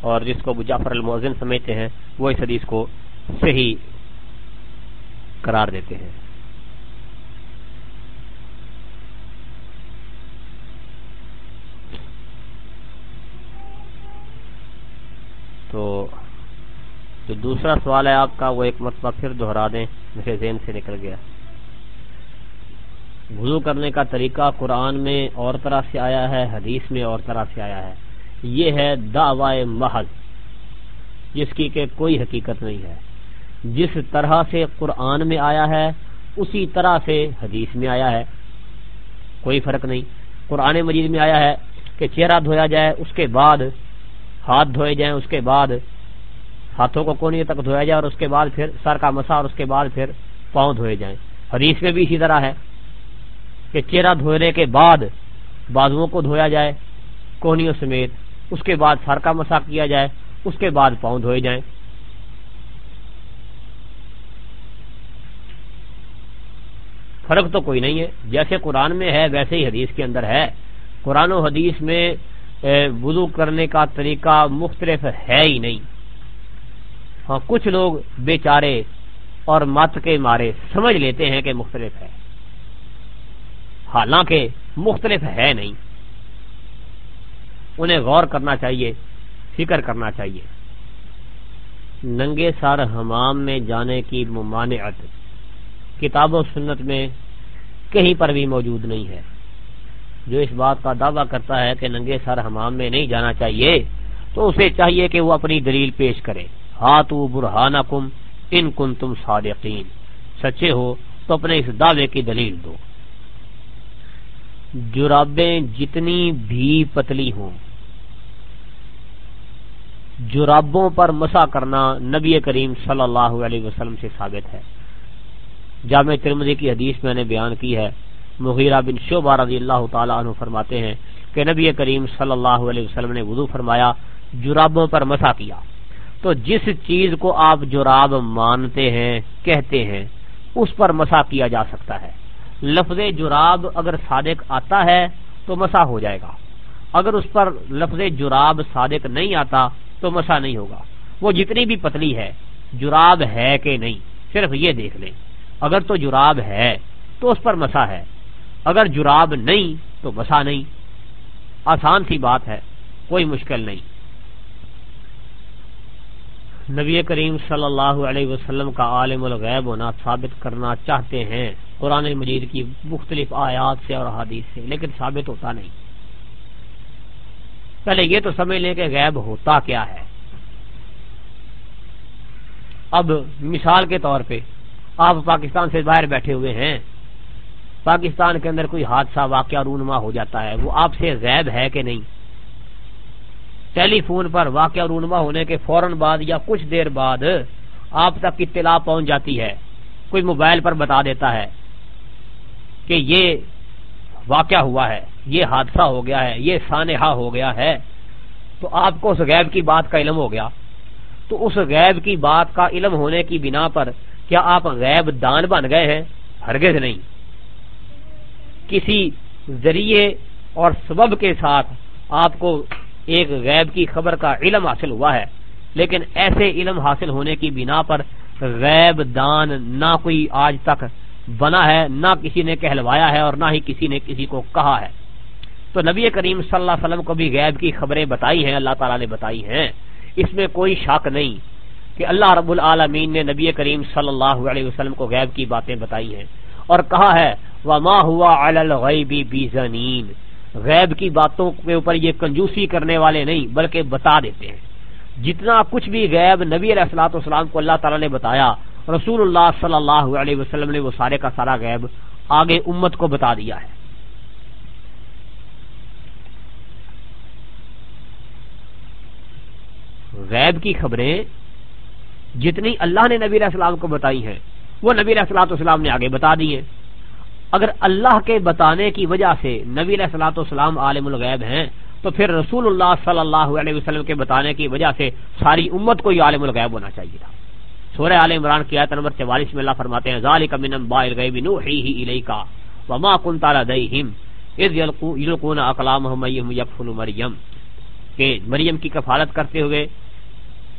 اور جس کو ابو جعفر المعزن سمجھتے ہیں، وہ اس حدیث کو صحیح قرار دیتے ہیں۔ جو دوسرا سوال ہے آپ کا، وہ ایک مرتبہ پھر دوہرا دیں میرے ذہن سے نکل گیا۔ وضو کرنے کا طریقہ قرآن میں اور طرح سے آیا ہے، حدیث میں اور طرح سے آیا ہے۔ یہ ہے دعوی محض، جس کی کہ کوئی حقیقت نہیں ہے۔ جس طرح سے قرآن میں آیا ہے، اسی طرح سے حدیث میں آیا ہے۔ کوئی فرق نہیں۔ قرآن مجید میں آیا ہے کہ چہرہ دھویا جائے، اس کے بعد ہاتھ دھوئے جائیں، اس کے بعد ہاتھوں کو کونی تک دھویا جائے اور اس کے بعد پھر سر کا مسا اور اس کے بعد پھر پاؤں دھوئے جائیں۔ حدیث میں بھی اسی طرح ہے کہ چہرہ دھونے کے بعد بازوؤں کو دھویا جائے کونیوں سمیت، اس کے بعد سر کا مسا کیا جائے، اس کے بعد پاؤں دھوئے جائیں۔ فرق تو کوئی نہیں ہے، جیسے قرآن میں ہے ویسے ہی حدیث کے اندر ہے۔ قرآن و حدیث میں وضو کرنے کا طریقہ مختلف ہے ہی نہیں۔ ہاں کچھ لوگ بیچارے اور مت کے مارے سمجھ لیتے ہیں کہ مختلف ہے۔ حالانکہ مختلف ہے نہیں۔ انہیں غور کرنا چاہیے، فکر کرنا چاہیے۔ ننگے سار حمام میں جانے کی ممانعت کتاب و سنت میں کہیں پر بھی موجود نہیں ہے۔ جو اس بات کا دعویٰ کرتا ہے کہ ننگے سر حمام میں نہیں جانا چاہیے، تو اسے چاہیے کہ وہ اپنی دلیل پیش کرے۔ ہاتھ برہان کم ان کن تم صادقین۔ سچے ہو، تو اپنے اس دعوے کی دلیل دو۔ جرابیں جتنی بھی پتلی ہوں، جرابوں پر مسا کرنا نبی کریم صلی اللہ علیہ وسلم سے ثابت ہے۔ جامع ترمزی کی حدیث میں نے بیان کی ہے۔ مغیرہ بن شعبہ رضی اللہ تعالیٰ عنہ فرماتے ہیں کہ نبی کریم صلی اللہ علیہ وسلم نے وضو فرمایا، جرابوں پر مسا کیا۔ تو جس چیز کو آپ جراب مانتے ہیں، کہتے ہیں، اس پر مسا کیا جا سکتا ہے۔ لفظ جراب اگر صادق آتا ہے، تو مسا ہو جائے گا۔ اگر اس پر لفظ جراب صادق نہیں آتا، تو مسا نہیں ہوگا۔ وہ جتنی بھی پتلی ہے، جراب ہے کہ نہیں، صرف یہ دیکھ لیں۔ اگر تو جراب ہے، تو اس پر مسا ہے۔ اگر جراب نہیں، تو مسا نہیں۔ آسان سی بات ہے، کوئی مشکل نہیں۔ نبی کریم صلی اللہ علیہ وسلم کا عالم الغیب ہونا ثابت کرنا چاہتے ہیں قرآن مجید کی مختلف آیات سے اور حادیث سے، لیکن ثابت ہوتا نہیں۔ پہلے یہ تو سمجھ لیں کہ غیب ہوتا کیا ہے۔ اب مثال کے طور پہ آپ پاکستان سے باہر بیٹھے ہوئے ہیں، پاکستان کے اندر کوئی حادثہ، واقعہ رونما ہو جاتا ہے، وہ آپ سے غیب ہے کہ نہیں؟ ٹیلی فون پر واقعہ رونما ہونے کے فوراً بعد یا کچھ دیر بعد آپ تک اطلاع پہنچ جاتی ہے۔ کوئی موبائل پر بتا دیتا ہے کہ یہ واقعہ ہوا ہے، یہ حادثہ ہو گیا ہے، یہ سانحہ ہو گیا ہے۔ تو آپ کو اس غیب کی بات کا علم ہو گیا۔ تو اس غیب کی بات کا علم ہونے کی بنا پر کیا آپ غیب دان بن گئے ہیں؟ ہرگز نہیں۔ کسی ذریعے اور سبب کے ساتھ آپ کو ایک غیب کی خبر کا علم حاصل ہوا ہے، لیکن ایسے علم حاصل ہونے کی بنا پر غیب دان نہ کوئی آج تک بنا ہے، نہ کسی نے کہلوایا ہے اور نہ ہی کسی نے کسی کو کہا ہے۔ تو نبی کریم صلی اللہ علیہ وسلم کو بھی غیب کی خبریں بتائی ہیں، اللہ تعالیٰ نے بتائی ہیں۔ اس میں کوئی شک نہیں کہ اللہ رب العالمین نے نبی کریم صلی اللہ علیہ وسلم کو غیب کی باتیں بتائی ہیں۔ اور کہا ہے، وما ہوا بیزنین غیب کی باتوں کے اوپر یہ کنجوسی کرنے والے نہیں، بلکہ بتا دیتے ہیں۔ جتنا کچھ بھی غیب نبی علیہ السلاۃ والسلام کو اللہ تعالیٰ نے بتایا، رسول اللہ صلی اللہ علیہ وسلم نے وہ سارے کا سارا غیب آگے امت کو بتا دیا ہے۔ غیب کی خبریں جتنی اللہ نے نبی علیہ السلام کو بتائی ہیں، وہ نبی علیہ السلاۃ والسلام نے آگے بتا دی ہیں۔ اگر اللہ کے بتانے کی وجہ سے نبی علیہ السلاۃ والسلام عالم الغیب ہیں، تو پھر رسول اللہ صلی اللہ علیہ وسلم کے بتانے کی وجہ سے ساری امت کو یہ عالم الغیب ہونا چاہیے تھا۔ سورہ عال عمران کی آیت نمبر چوالیس میں اللہ فرماتے ہیں، ذالک من انباء الغیب نوحیہ وما کنت لدیہم اذ مریم۔ کہ مریم کی کفالت کرتے ہوئے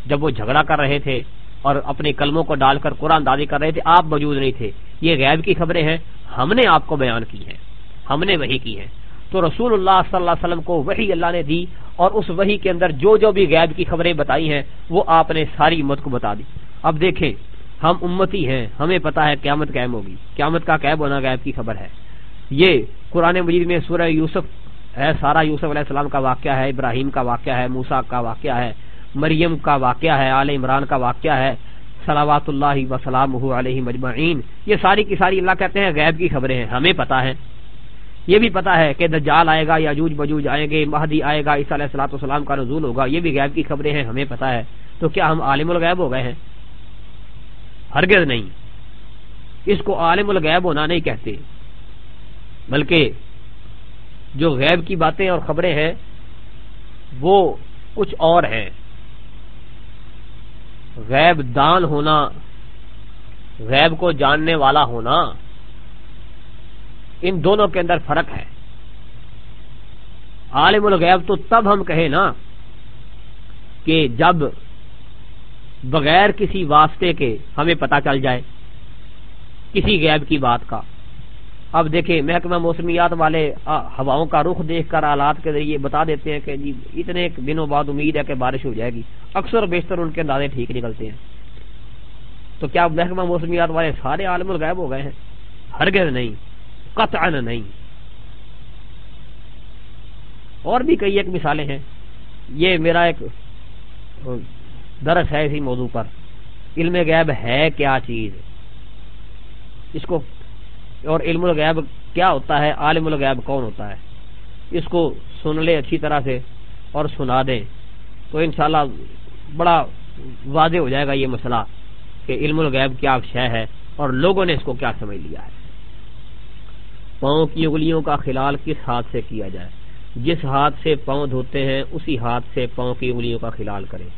جب وہ جھگڑا کر رہے تھے اور اپنے کلموں کو ڈال کر قرآن دادی کر رہے تھے، آپ موجود نہیں تھے۔ یہ غیب کی خبریں ہیں۔ ہم نے آپ کو بیان کی ہیں ہم نے وہی کی ہیں تو رسول اللہ صلی اللہ علیہ وسلم کو وہی اللہ نے دی اور اس وہی کے اندر جو جو بھی غیب کی خبریں بتائی ہیں، وہ آپ نے ساری امت کو بتا دی۔ اب دیکھیں، ہم امتی ہیں، ہمیں پتا ہے قیامت قائم ہوگی۔ قیامت کا قیب ہونا غیب کی خبر ہے۔ یہ قرآن مجید میں سورہ یوسف ہے، سارا یوسف علیہ السلام کا واقعہ ہے، ابراہیم کا واقعہ ہے موسا کا واقعہ ہے، مریم کا واقعہ ہے عال عمران کا واقعہ ہے۔ صلاوات اللہ وسلام علیہ مجمعین۔ یہ ساری کی ساری اللہ کہتے ہیں، غیب کی خبریں ہیں، ہمیں پتا ہے۔ یہ بھی پتا ہے کہ دجال آئے گا یا جوج بجوج آئیں گے، مہدی آئے گا، عیسیٰ علیہ السلاۃ والسلام کا نزول ہوگا، یہ بھی غیب کی خبریں ہیں، ہمیں پتا ہے۔ تو کیا ہم عالم الغیب ہو گئے ہیں؟ ہرگز نہیں۔ اس کو عالم الغیب ہونا نہیں کہتے۔ بلکہ جو غیب کی باتیں اور خبریں ہیں، وہ کچھ اور ہیں۔ غیب دان ہونا، غیب کو جاننے والا ہونا، ان دونوں کے اندر فرق ہے۔ عالم الغیب تو تب ہم کہیں نا کہ جب بغیر کسی واسطے کے ہمیں پتا چل جائے کسی غیب کی بات کا۔ اب دیکھیں محکمہ موسمیات والے ہواؤں کا رخ دیکھ کر آلات کے ذریعے بتا دیتے ہیں کہ جی اتنے دنوں بعد امید ہے کہ بارش ہو جائے گی۔ اکثر بیشتر ان کے اندازے ٹھیک نکلتے ہیں۔ تو کیا محکمہ موسمیات والے سارے عالم الغیب ہو گئے ہیں؟ ہرگز نہیں، قطعا نہیں۔ اور بھی کئی ایک مثالیں ہیں۔ یہ میرا ایک درس ہے اسی موضوع پر۔ علم غیب ہے کیا چیز؟ اس کو اور علم الغیب کیا ہوتا ہے؟ عالم الغیب کون ہوتا ہے؟ اس کو سن لے اچھی طرح سے اور سنا دیں تو انشاءاللہ بڑا واضح ہو جائے گا یہ مسئلہ کہ علم الغیب کیا شے ہے اور لوگوں نے اس کو کیا سمجھ لیا ہے۔ پاؤں کی انگلیوں کا خلال کس ہاتھ سے کیا جائے؟ جس ہاتھ سے پاؤں دھوتے ہیں، اسی ہاتھ سے پاؤں کی انگلیوں کا خلال کریں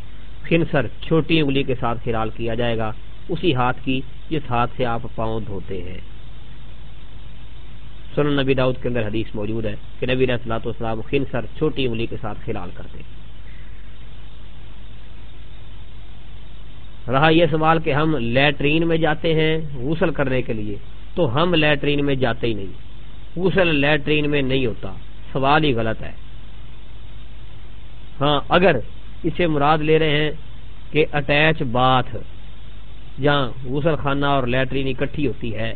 خنسر چھوٹی انگلی کے ساتھ خلال کیا جائے گا، اسی ہاتھ کی جس ہاتھ سے آپ پاؤں دھوتے ہیں۔ سن نبی داؤد کے اندر حدیث موجود ہے کہ نبی رسلاۃ والسلام خنسر، چھوٹی انگلی کے ساتھ خلال کرتے رہا یہ سوال کہ ہم لیٹرین میں جاتے ہیں غسل کرنے کے لیے، تو ہم لیٹرین میں جاتے ہی نہیں۔ غسل لیٹرین میں نہیں ہوتا، سوال ہی غلط ہے۔ ہاں اگر اسے مراد لے رہے ہیں کہ اٹیچ باتھ، جہاں غسل خانہ اور لیٹرین اکٹھی ہوتی ہے۔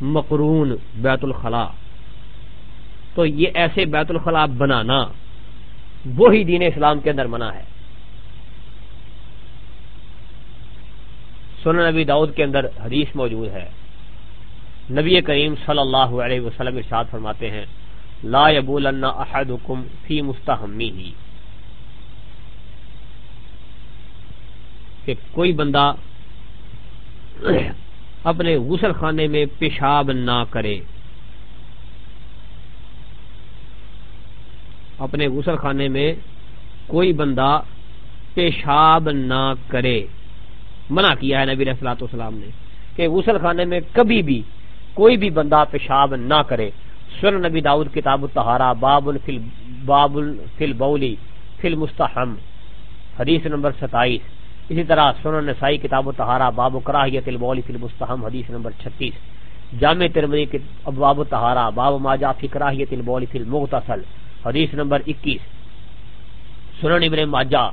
مقرون بیت الخلاء۔ تو یہ ایسے بیت الخلاء بنانا وہی دین اسلام کے اندر منع ہے۔ سنن نبی داؤد کے اندر حدیث موجود ہے۔ نبی کریم صلی اللہ علیہ وسلم ارشاد فرماتے ہیں، لا یبولن احدکم فی مستحمی ہی کہ کوئی بندہ اپنے غسل خانے میں پیشاب نہ کرے۔ اپنے غسل خانے میں کوئی بندہ پیشاب نہ کرے۔ منع کیا ہے نبی رسلاۃ والسلام نے کہ غسل خانے میں کبھی بھی کوئی بھی بندہ پیشاب نہ کرے۔ سن نبی داؤد کتاب التہارا باب الفل باب الفل بولی فل مستحم حدیث نمبر ستائیس۔ اسی طرح سن نسائی، کتاب التہارا باب کراہیت البولی فل مستحم حدیث نمبر چھتیس۔ جامع ترمری باب التہارا باب ماجا فکراہیت البولی فل مغتصل حدیث نمبر اکیس۔ سنن ابن ماجا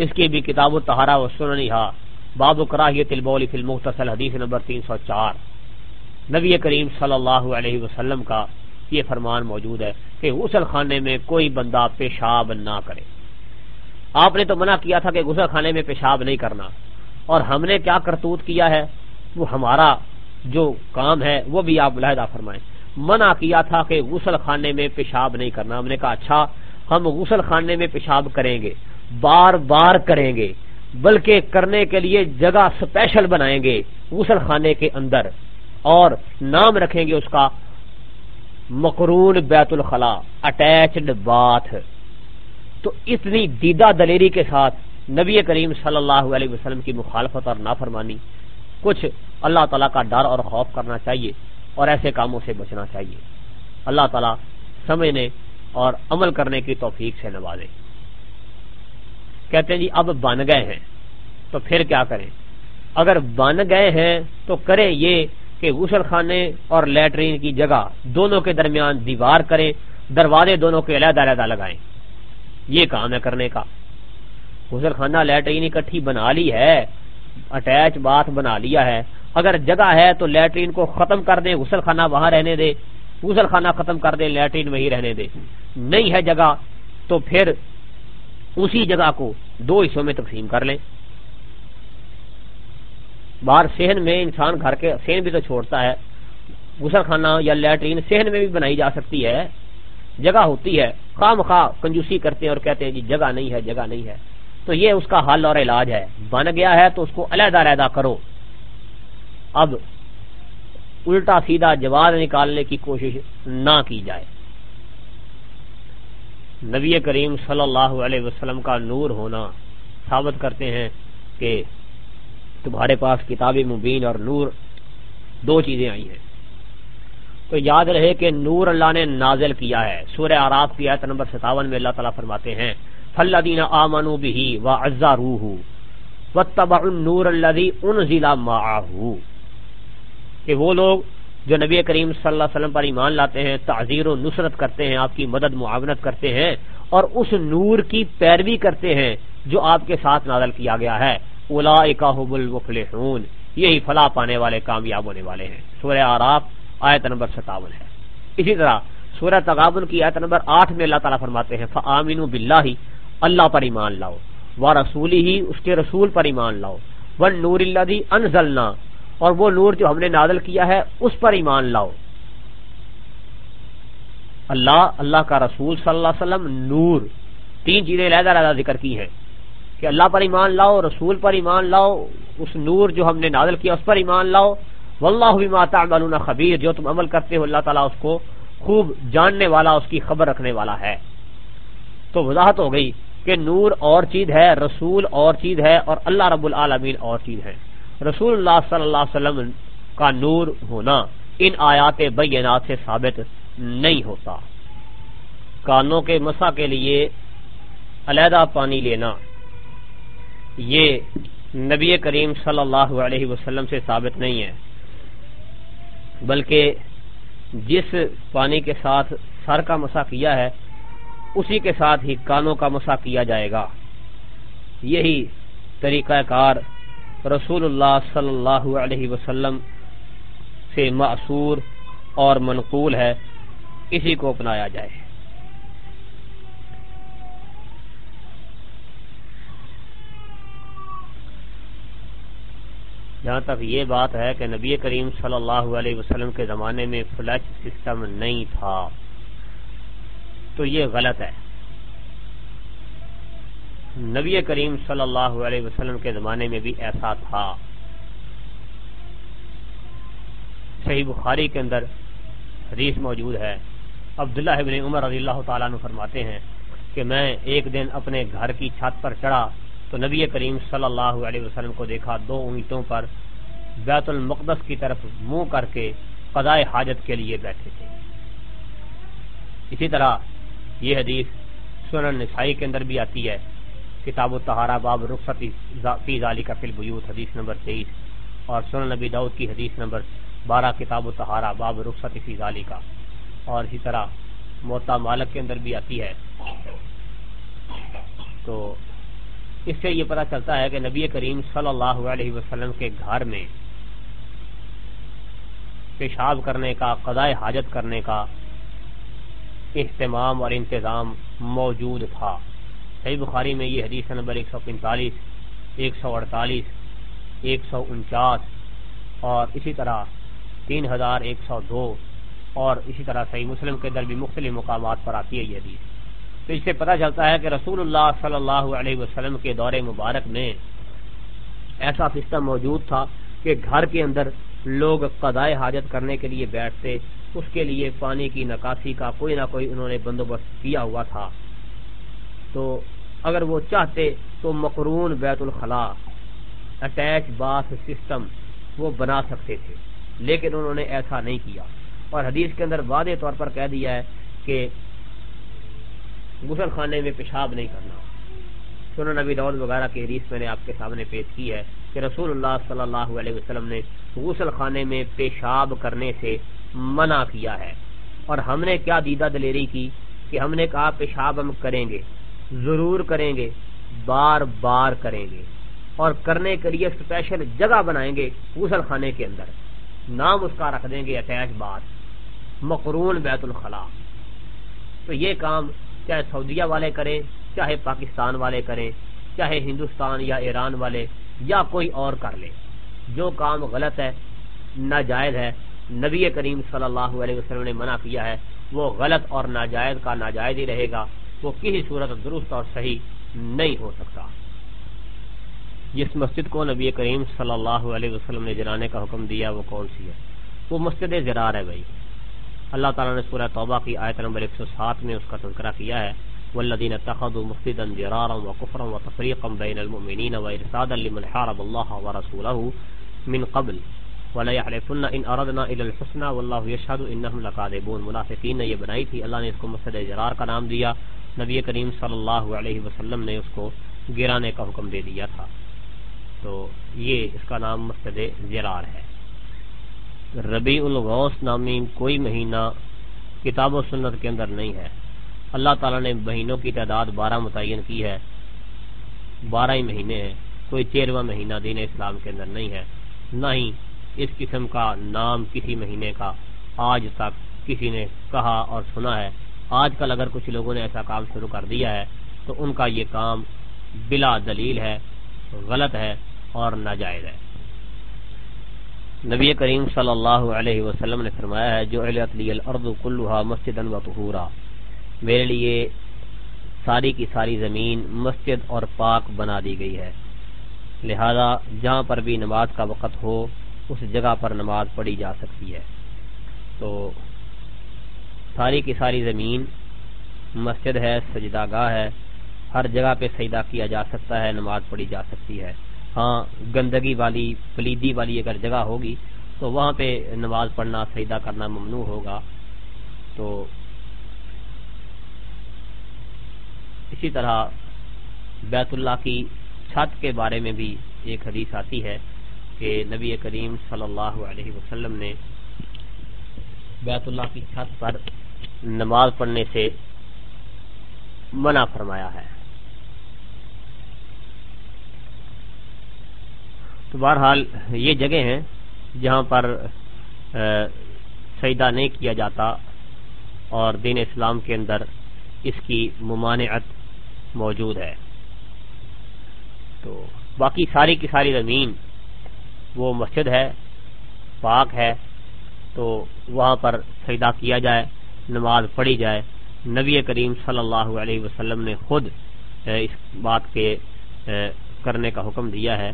اس کی بھی کتاب التہارا و سننی ہا، باب کراہیت البولی فی المختصل حدیث نمبر تین سو چار۔ نبی کریم صلی اللہ علیہ وسلم کا یہ فرمان موجود ہے کہ غسل خانے میں کوئی بندہ پیشاب نہ کرے۔ آپ نے تو منع کیا تھا کہ غسل خانے میں پیشاب نہیں کرنا۔ اور ہم نے کیا کرتوت کیا ہے؟ وہ ہمارا جو کام ہے، وہ بھی آپ علیحدہ فرمائیں۔ منع کیا تھا کہ غسل خانے میں پیشاب نہیں کرنا۔ ہم نے کہا اچھا ہم غسل خانے میں پیشاب کریں گے، بار بار کریں گے، بلکہ کرنے کے لیے جگہ سپیشل بنائیں گے غسل خانے کے اندر۔ اور نام رکھیں گے اس کا، مقرون بیت الخلا اٹیچڈ باتھ تو اتنی دیدہ دلیری کے ساتھ نبی کریم صلی اللہ علیہ وسلم کی مخالفت اور نافرمانی، کچھ اللہ تعالیٰ کا ڈر اور خوف کرنا چاہیے اور ایسے کاموں سے بچنا چاہیے۔ اللہ تعالیٰ سمجھنے اور عمل کرنے کی توفیق سے نوازے۔ کہتے ہیں جی اب بن گئے ہیں، تو پھر کیا کریں؟ اگر بن گئے ہیں تو کریں یہ کہ غسل خانے اور لیٹرین کی جگہ دونوں کے درمیان دیوار کریں، دروازے دونوں کے علیحدہ علیحدہ لگائیں۔ یہ کام ہے کرنے کا؟ غسل خانہ لیٹرین اکٹھی بنا لی ہے اٹیچ باتھ بنا لیا ہے۔ اگر جگہ ہے تو لیٹرین کو ختم کر دیں، غسل خانہ وہاں رہنے دے۔ غسل خانہ ختم کر دیں، لیٹرین وہی رہنے دے۔ نہیں ہے جگہ تو پھر اسی جگہ کو دو حصوں میں تقسیم کر لیں۔ باہر سہن میں انسان گھر کے سہن بھی تو چھوڑتا ہے۔ غسل خانہ یا لیٹرین سہن میں بھی بنائی جا سکتی ہے۔ جگہ ہوتی ہے خواہ مخواہ کنجوسی کرتے ہیں اور کہتے ہیں جی جگہ نہیں ہے، جگہ نہیں ہے۔ تو یہ اس کا حل اور علاج ہے۔ بن گیا ہے تو اس کو علیحدہ علیحدہ کرو۔ اب الٹا سیدھا جواز نکالنے کی کوشش نہ کی جائے۔ نبی کریم صلی اللہ علیہ وسلم کا نور ہونا ثابت کرتے ہیں کہ تمہارے پاس کتاب مبین اور نور دو چیزیں آئی ہیں۔ تو یاد رہے کہ نور اللہ نے نازل کیا ہے۔ سورہ آراف کی آیت نمبر ستاون میں اللہ تعالیٰ فرماتے ہیں فلدین آمنو بھی و ازا روح و تب نور اللہ ان ضلع کہ وہ لوگ جو نبی کریم صلی اللہ علیہ وسلم پر ایمان لاتے ہیں، تعزیر و نصرت کرتے ہیں، آپ کی مدد معاونت کرتے ہیں اور اس نور کی پیروی کرتے ہیں جو آپ کے ساتھ نازل کیا گیا ہے۔ اولا حب الفلحون یہی فلاح پانے والے، کامیاب ہونے والے ہیں۔ سورہ آراف آیت نمبر ستاون ہے۔ اسی طرح سورہ تغابن کی آیت نمبر آٹھ میں اللہ تعالیٰ فرماتے ہیں فعامین بلّہ ہی اللہ پر ایمان لاؤ و رسولی ہی اس کے رسول پر ایمان لاؤ۔ ون نور اللہ انزلنا اور وہ نور جو ہم نے نازل کیا ہے، اس پر ایمان لاؤ۔ اللہ اللہ کا رسول صلی اللہ علیہ وسلم، نور۔ تین چیزیں علیحدہ علیحدہ ذکر کی ہیں کہ اللہ پر ایمان لاؤ، رسول پر ایمان لاؤ، اس نور جو ہم نے نازل کیا، اس پر ایمان لاؤ۔ واللہ بما تعملون خبیر، جو تم عمل کرتے ہو، اللہ تعالیٰ اس کو خوب جاننے والا، اس کی خبر رکھنے والا ہے۔ تو وضاحت ہو گئی کہ نور اور چیز ہے، رسول اور چیز ہے، اور اللہ رب العالمین اور چیز ہے رسول اللہ صلی اللہ علیہ وسلم کا نور ہونا ان آیات بینات سے ثابت نہیں ہوتا۔ کانوں کے مسا کے لیے علیحدہ پانی لینا، یہ نبی کریم صلی اللہ علیہ وسلم سے ثابت نہیں ہے۔ بلکہ جس پانی کے ساتھ سر کا مسا کیا ہے، اسی کے ساتھ ہی کانوں کا مسا کیا جائے گا۔ یہی طریقہ کار رسول اللہ صلی اللہ علیہ وسلم سے معصور اور منقول ہے، اسی کو اپنایا جائے۔ جہاں تک یہ بات ہے کہ نبی کریم صلی اللہ علیہ وسلم کے زمانے میں فلش سسٹم نہیں تھا۔ تو یہ غلط ہے۔ نبی کریم صلی اللہ علیہ وسلم کے زمانے میں بھی ایسا تھا۔ صحیح بخاری کے اندر حدیث موجود ہے۔ عبداللہ ابن عمر رضی اللہ تعالیٰ نے فرماتے ہیں کہ میں ایک دن اپنے گھر کی چھت پر چڑھا۔ تو نبی کریم صلی اللہ علیہ وسلم کو دیکھا دو اونٹوں پر بیت المقدس کی طرف منہ کر کے قضائے حاجت کے لیے بیٹھے تھے۔ اسی طرح یہ حدیث سنن نسائی کے اندر بھی آتی ہے۔ کتاب و تہارا باب رخصت فی ذالی کا فل بیوت حدیث نمبر تیئیس۔ اور سنن نبی دعود کی حدیث نمبر بارہ، کتاب و تہارا باب رخصت فی ذالی کا اور اسی طرح موتا مالک کے اندر بھی آتی ہے۔ تو اس سے یہ پتہ چلتا ہے کہ نبی کریم صلی اللہ علیہ وسلم کے گھر میں پیشاب کرنے کا، قضائے حاجت کرنے کا اہتمام اور انتظام موجود تھا۔ صحیح بخاری میں یہ حدیث نمبر ایک سو پینتالیس، ایک سو اڑتالیس، ایک سو انچاس اور اسی طرح تین ہزار ایک سو دو اور اسی طرح صحیح مسلم کے اندر بھی مختلف مقامات پر آتی ہے یہ حدیث۔ تو اس سے پتہ چلتا ہے کہ رسول اللہ صلی اللہ علیہ وسلم کے دور مبارک میں ایسا سسٹم موجود تھا کہ گھر کے اندر لوگ قضائے حاجت کرنے کے لیے بیٹھتے، اس کے لیے پانی کی نکاسی کا کوئی نہ کوئی انہوں نے بندوبست کیا ہوا تھا۔ تو اگر وہ چاہتے تو مقرون بیت الخلاء اٹیچ باس سسٹم وہ بنا سکتے تھے، لیکن انہوں نے ایسا نہیں کیا۔ اور حدیث کے اندر واضح طور پر کہہ دیا ہے کہ غسل خانے میں پیشاب نہیں کرنا۔ سنن نبی دعود وغیرہ کی حدیث میں نے آپ کے سامنے پیش کی ہے کہ رسول اللہ صلی اللہ علیہ وسلم نے غسل خانے میں پیشاب کرنے سے منع کیا ہے۔ اور ہم نے کیا دیدہ دلیری کی کہ ہم نے کہا پیشاب ہم کریں گے، ضرور کریں گے، بار بار کریں گے۔ اور کرنے کے لیے اسپیشل جگہ بنائیں گے غسل خانے کے اندر۔ نام اس کا رکھ دیں گے اٹیچ بات مقرون بیت الخلاء۔ تو یہ کام چاہے سعودیہ والے کریں چاہے پاکستان والے کریں چاہے ہندوستان یا ایران والے یا کوئی اور کر لے۔ جو کام غلط ہے، ناجائز ہے، نبی کریم صلی اللہ علیہ وسلم نے منع کیا ہے، وہ غلط اور ناجائز کا ناجائز ہی رہے گا۔ وہ کسی صورت درست اور صحیح نہیں ہو سکتا۔ جس مسجد کو نبی کریم صلی اللہ علیہ وسلم نے جلانے کا حکم دیا، وہ کون سی ہے؟ وہ مسجد زرار ہے بھائی۔ اللہ تعالیٰ نے سورہ توبہ کی آیت نمبر 107 میں اس کا تذکرہ کیا ہے والذین اتخذوا مسجدا ضرارا وكفرا وتفريقا بين المؤمنين وارسادا لمن حارب الله ورسوله من قبل ولا يحلفن ان اردنا الى الحسنى والله يشهد انهم لكاذبون منافقین نے یہ بنائی تھی۔ اللہ نے اس کو مسجد ضرار کا نام دیا۔ نبی کریم صلی اللہ علیہ وسلم نے اس کو گرانے کا حکم دے دیا تھا۔ تو یہ اس کا نام مسجد زرار ہے۔ ربیع الغوث نامی کوئی مہینہ کتاب و سنت کے اندر نہیں ہے۔ اللہ تعالیٰ نے مہینوں کی تعداد بارہ متعین کی ہے۔ بارہ ہی مہینے ہیں۔ کوئی تیرواں مہینہ دین اسلام کے اندر نہیں ہے۔ نہ ہی اس قسم کا نام کسی مہینے کا آج تک کسی نے کہا اور سنا ہے۔ آج کل اگر کچھ لوگوں نے ایسا کام شروع کر دیا ہے تو ان کا یہ کام بلا دلیل ہے، غلط ہے اور ناجائز ہے۔ نبی کریم صلی اللہ علیہ وسلم نے فرمایا ہے جو الارض کلوہا مسجد و طہورا۔ میرے لیے ساری کی ساری زمین مسجد اور پاک بنا دی گئی ہے۔ لہذا جہاں پر بھی نماز کا وقت ہو، اس جگہ پر نماز پڑھی جا سکتی ہے۔ تو ساری کی ساری زمین مسجد ہے، سجدہ گاہ ہے۔ ہر جگہ پہ سجدہ کیا جا سکتا ہے، نماز پڑھی جا سکتی ہے۔ ہاں گندگی والی، پلیدی والی اگر جگہ ہوگی تو وہاں پہ نماز پڑھنا، سجدہ کرنا ممنوع ہوگا۔ تو اسی طرح بیت اللہ کی چھت کے بارے میں بھی ایک حدیث آتی ہے کہ نبی کریم صلی اللہ علیہ وسلم نے بیت اللہ کی چھت پر نماز پڑھنے سے منع فرمایا ہے۔ تو بہرحال یہ جگہ ہیں جہاں پر سجدہ نہیں کیا جاتا اور دین اسلام کے اندر اس کی ممانعت موجود ہے۔ تو باقی ساری کی ساری زمین وہ مسجد ہے، پاک ہے، تو وہاں پر سجدہ کیا جائے، نماز پڑھی جائے۔ نبی کریم صلی اللہ علیہ وسلم نے خود اس بات کے کرنے کا حکم دیا ہے۔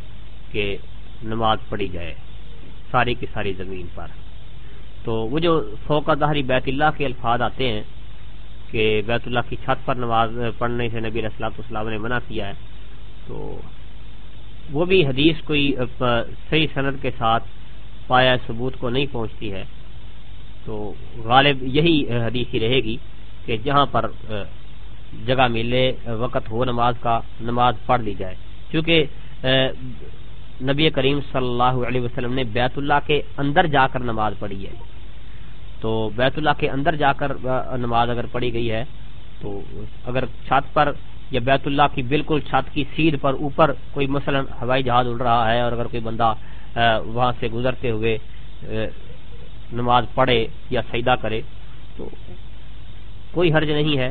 کہ نماز پڑھی جائے، ساری کی ساری زمین پر۔ تو وہ جو فوقہ دہری بیت اللہ کے الفاظ آتے ہیں کہ بیت اللہ کی چھت پر نماز پڑھنے سے نبی اسلام نے منع کیا ہے، تو وہ بھی حدیث کوئی صحیح صنعت کے ساتھ پایا ثبوت کو نہیں پہنچتی ہے۔ تو غالب یہی حدیث ہی رہے گی کہ جہاں پر جگہ ملے، وقت ہو نماز کا، نماز پڑھ لی جائے۔ کیونکہ نبی کریم صلی اللہ علیہ وسلم نے بیت اللہ کے اندر جا کر نماز پڑھی ہے۔ تو بیت اللہ کے اندر جا کر نماز اگر پڑھی گئی ہے، تو اگر چھت پر یا بیت اللہ کی بالکل چھت کی سیدھ پر اوپر کوئی مثلا ہوائی جہاز اڑ رہا ہے اور اگر کوئی بندہ وہاں سے گزرتے ہوئے نماز پڑھے یا سیدا کرے، تو کوئی حرج نہیں ہے۔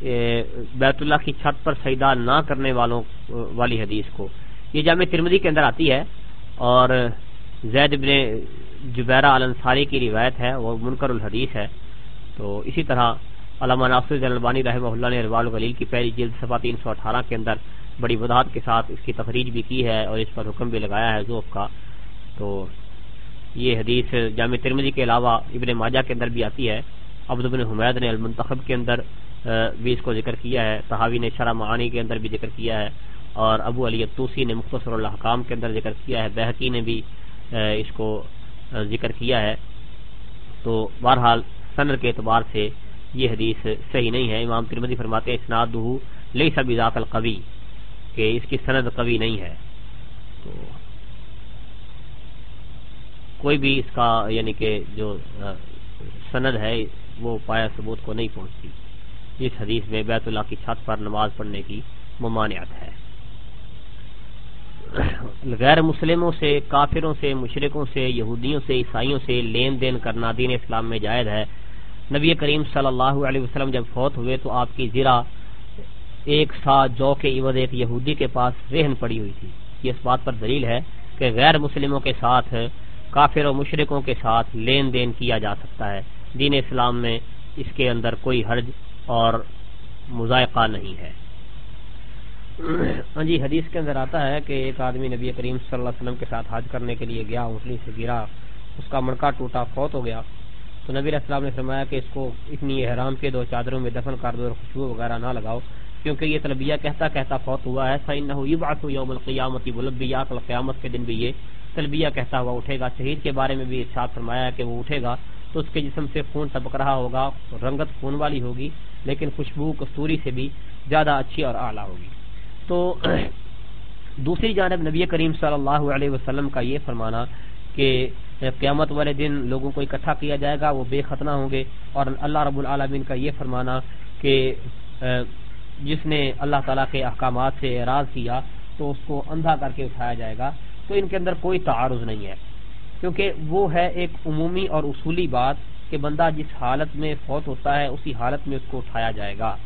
بیت اللہ کی چھت پر سیدا نہ کرنے والوں، والی حدیث کو۔ یہ جامع ترمدی کے اندر آتی ہے اور زید بن جبیرہ الانصاری کی روایت ہے، وہ منکر الحدیث ہے۔ تو اسی طرح علامہ ناصر البانی رحمہ اللہ نے روال الغلیل کی پہلی جلد صفحہ تین سو اٹھارہ کے اندر بڑی وضاحت کے ساتھ اس کی تخریج بھی کی ہے اور اس پر حکم بھی لگایا ہے ذوق کا۔ تو یہ حدیث جامع ترمدی کے علاوہ ابن ماجہ کے اندر بھی آتی ہے۔ عبد بن حمید نے المنتخب کے اندر بھی اس کو ذکر کیا ہے۔ تحاوی نے شرح معانی کے اندر بھی ذکر کیا ہے اور ابو علی توسی نے مختصر الحکام کے اندر ذکر کیا ہے۔ بحقی نے بھی اس کو ذکر کیا ہے۔ تو بہرحال سنر کے اعتبار سے یہ حدیث صحیح نہیں ہے۔ امام ترمدی فرماتے اسناد لئی سب ذات القوی، کہ اس کی سند قوی نہیں ہے۔ تو کوئی بھی اس کا یعنی کہ جو سند ہے، وہ پایا ثبوت کو نہیں پہنچتی۔ اس حدیث میں بیت اللہ کی چھت پر نماز پڑھنے کی ممانعت ہے۔ غیر مسلموں سے، کافروں سے مشرقوں سے، یہودیوں سے، عیسائیوں سے لین دین کرنا دین اسلام میں جائز ہے۔ نبی کریم صلی اللہ علیہ وسلم جب فوت ہوئے تو آپ کی زرا ایک سا جو کے عوض ایک یہودی کے پاس رہن پڑی ہوئی تھی۔ یہ اس بات پر دلیل ہے کہ غیر مسلموں کے ساتھ، کافر و مشرقوں کے ساتھ لین دین کیا جا سکتا ہے۔ دین اسلام میں اس کے اندر کوئی حرج اور مذائقہ نہیں ہے۔ ہاں جی حدیث کے اندر آتا ہے کہ ایک آدمی نبی کریم صلی اللہ علیہ وسلم کے ساتھ حج کرنے کے لیے گیا اونٹلی سے گرا، اس کا مڑکا ٹوٹا، فوت ہو گیا۔ تو نبی السلام نے فرمایا کہ اس کو اتنی احرام کے دو چادروں میں دفن کر دو اور خوشبو وغیرہ نہ لگاؤ، کیونکہ یہ تلبیہ کہتا کہتا فوت ہوا ہے۔ سعین نہ ہوئی بات یوم القیامتی بلبیا قیامت کے دن بھی یہ تلبیہ کہتا ہوا اٹھے گا۔ شہید کے بارے میں بھی ارشاد فرمایا ہے کہ وہ اٹھے گا۔ تو اس کے جسم سے خون ٹپک رہا ہوگا، رنگت خون والی ہوگی، لیکن خوشبو، کستوری سے بھی زیادہ اچھی اور اعلیٰ ہوگی۔ تو دوسری جانب نبی کریم صلی اللہ علیہ وسلم کا یہ فرمانا کہ قیامت والے دن لوگوں کو اکٹھا کیا جائے گا، وہ بے ختنہ ہوں گے۔ اور اللہ رب العالمین کا یہ فرمانا کہ جس نے اللہ تعالیٰ کے احکامات سے اعراض کیا تو اس کو اندھا کر کے اٹھایا جائے گا۔ تو ان کے اندر کوئی تعارض نہیں ہے۔ کیونکہ وہ ہے ایک عمومی اور اصولی بات کہ بندہ جس حالت میں فوت ہوتا ہے، اسی حالت میں اس کو اٹھایا جائے گا۔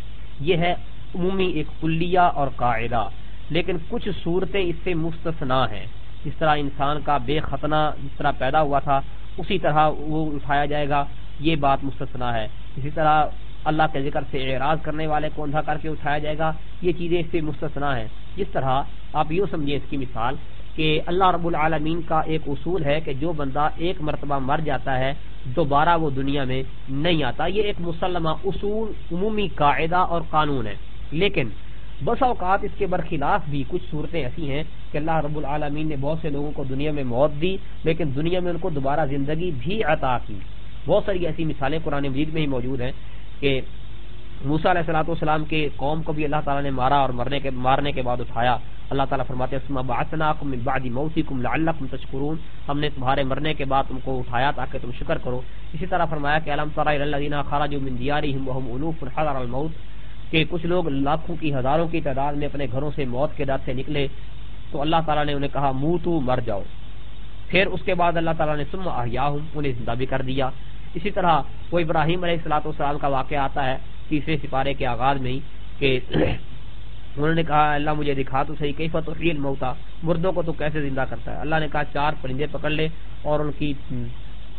یہ ہے عمومی ایک کلیہ اور قاعدہ، لیکن کچھ صورتیں اس سے مستثنا ہیں۔ جس طرح انسان کا بے ختنہ جس طرح پیدا ہوا تھا، اسی طرح وہ اٹھایا جائے گا۔ یہ بات مستثنا ہے۔ اسی طرح اللہ کے ذکر سے اعراض کرنے والے کو اندھا کر کے اٹھایا جائے گا۔ یہ چیزیں اس سے مستثنا ہیں۔ جس طرح آپ یوں سمجھیں اس کی مثال کہ اللہ رب العالمین کا ایک اصول ہے کہ جو بندہ ایک مرتبہ مر جاتا ہے، دوبارہ وہ دنیا میں نہیں آتا۔ یہ ایک مسلمہ اصول، عمومی قاعدہ اور قانون ہے۔ لیکن بس اوقات اس کے برخلاف بھی کچھ صورتیں ایسی ہیں کہ اللہ رب العالمین نے بہت سے لوگوں کو دنیا میں موت دی، لیکن دنیا میں ان کو دوبارہ زندگی بھی عطا کی۔ بہت ساری ایسی مثالیں قرآن مجید میں ہی موجود ہیں کہ موسا علیہ السلاۃ والسلام کے قوم کو بھی اللہ تعالیٰ نے مارا اور مرنے کے مارنے کے بعد اٹھایا۔ اللہ تعالیٰ فرماتے ہیں اللہ تشکرون۔ ہم نے تمہارے مرنے کے بعد تم کو اٹھایا تاکہ تم شکر کرو۔ اسی طرح فرمایا کہ علم اللہ خراج الموت، کہ کچھ لوگ لاکھوں کی ہزاروں کی تعداد میں اپنے گھروں سے موت کے دات سے نکلے۔ تو اللہ تعالیٰ نے انہیں کہا منہ تو مر جاؤ۔ پھر اس کے بعد اللہ تعالیٰ نے سم احیا انہیں زندہ بھی کر دیا۔ اسی طرح وہ ابراہیم علیہ السلاۃ والسلام کا واقعہ آتا ہے۔ تیسرے سپارے کے آغاز میں ہی کہ انہوں نے کہا، اللہ مجھے دکھا تو صحیح کئی فتح ریل موتا، مردوں کو تو کیسے زندہ کرتا ہے؟ اللہ نے کہا، چار پرندے پکڑ لے اور ان کی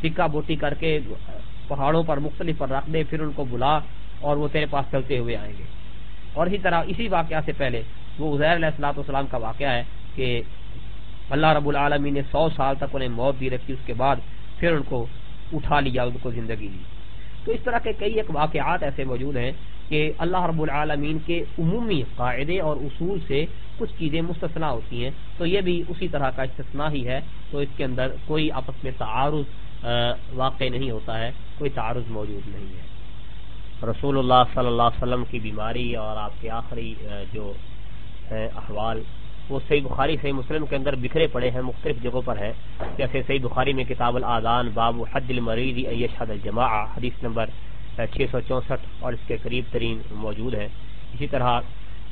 ٹکا بوٹی کر کے پہاڑوں پر مختلف پر رکھ دے، پھر ان کو بلا اور وہ تیرے پاس چلتے ہوئے آئیں گے۔ اور اسی طرح اسی واقعہ سے پہلے وہ عزیر علیہ السلاۃ والسلام کا واقعہ ہے کہ اللہ رب العالمین نے سو سال تک انہیں موت دی رکھی، اس کے بعد پھر ان کو اٹھا لیا، ان کو زندگی دی۔ تو اس طرح کے کئی ایک واقعات ایسے موجود ہیں کہ اللہ رب العالمین کے عمومی قاعدے اور اصول سے کچھ چیزیں مستثنا ہوتی ہیں۔ تو یہ بھی اسی طرح کا استثنا ہی ہے۔ تو اس کے اندر کوئی آپس میں تعارض واقع نہیں ہوتا ہے، کوئی تعارض موجود نہیں ہے۔ رسول اللہ صلی اللہ علیہ وسلم کی بیماری اور آپ کے آخری جو احوال وہ صحیح بخاری، صحیح مسلم کے اندر بکھرے پڑے ہیں، مختلف جگہوں پر ہے جیسے صحیح بخاری میں کتاب الادان باب حد المریض ایشد الجماع حدیث نمبر چھ سو چونسٹھ، اور اس کے قریب ترین موجود ہے اسی طرح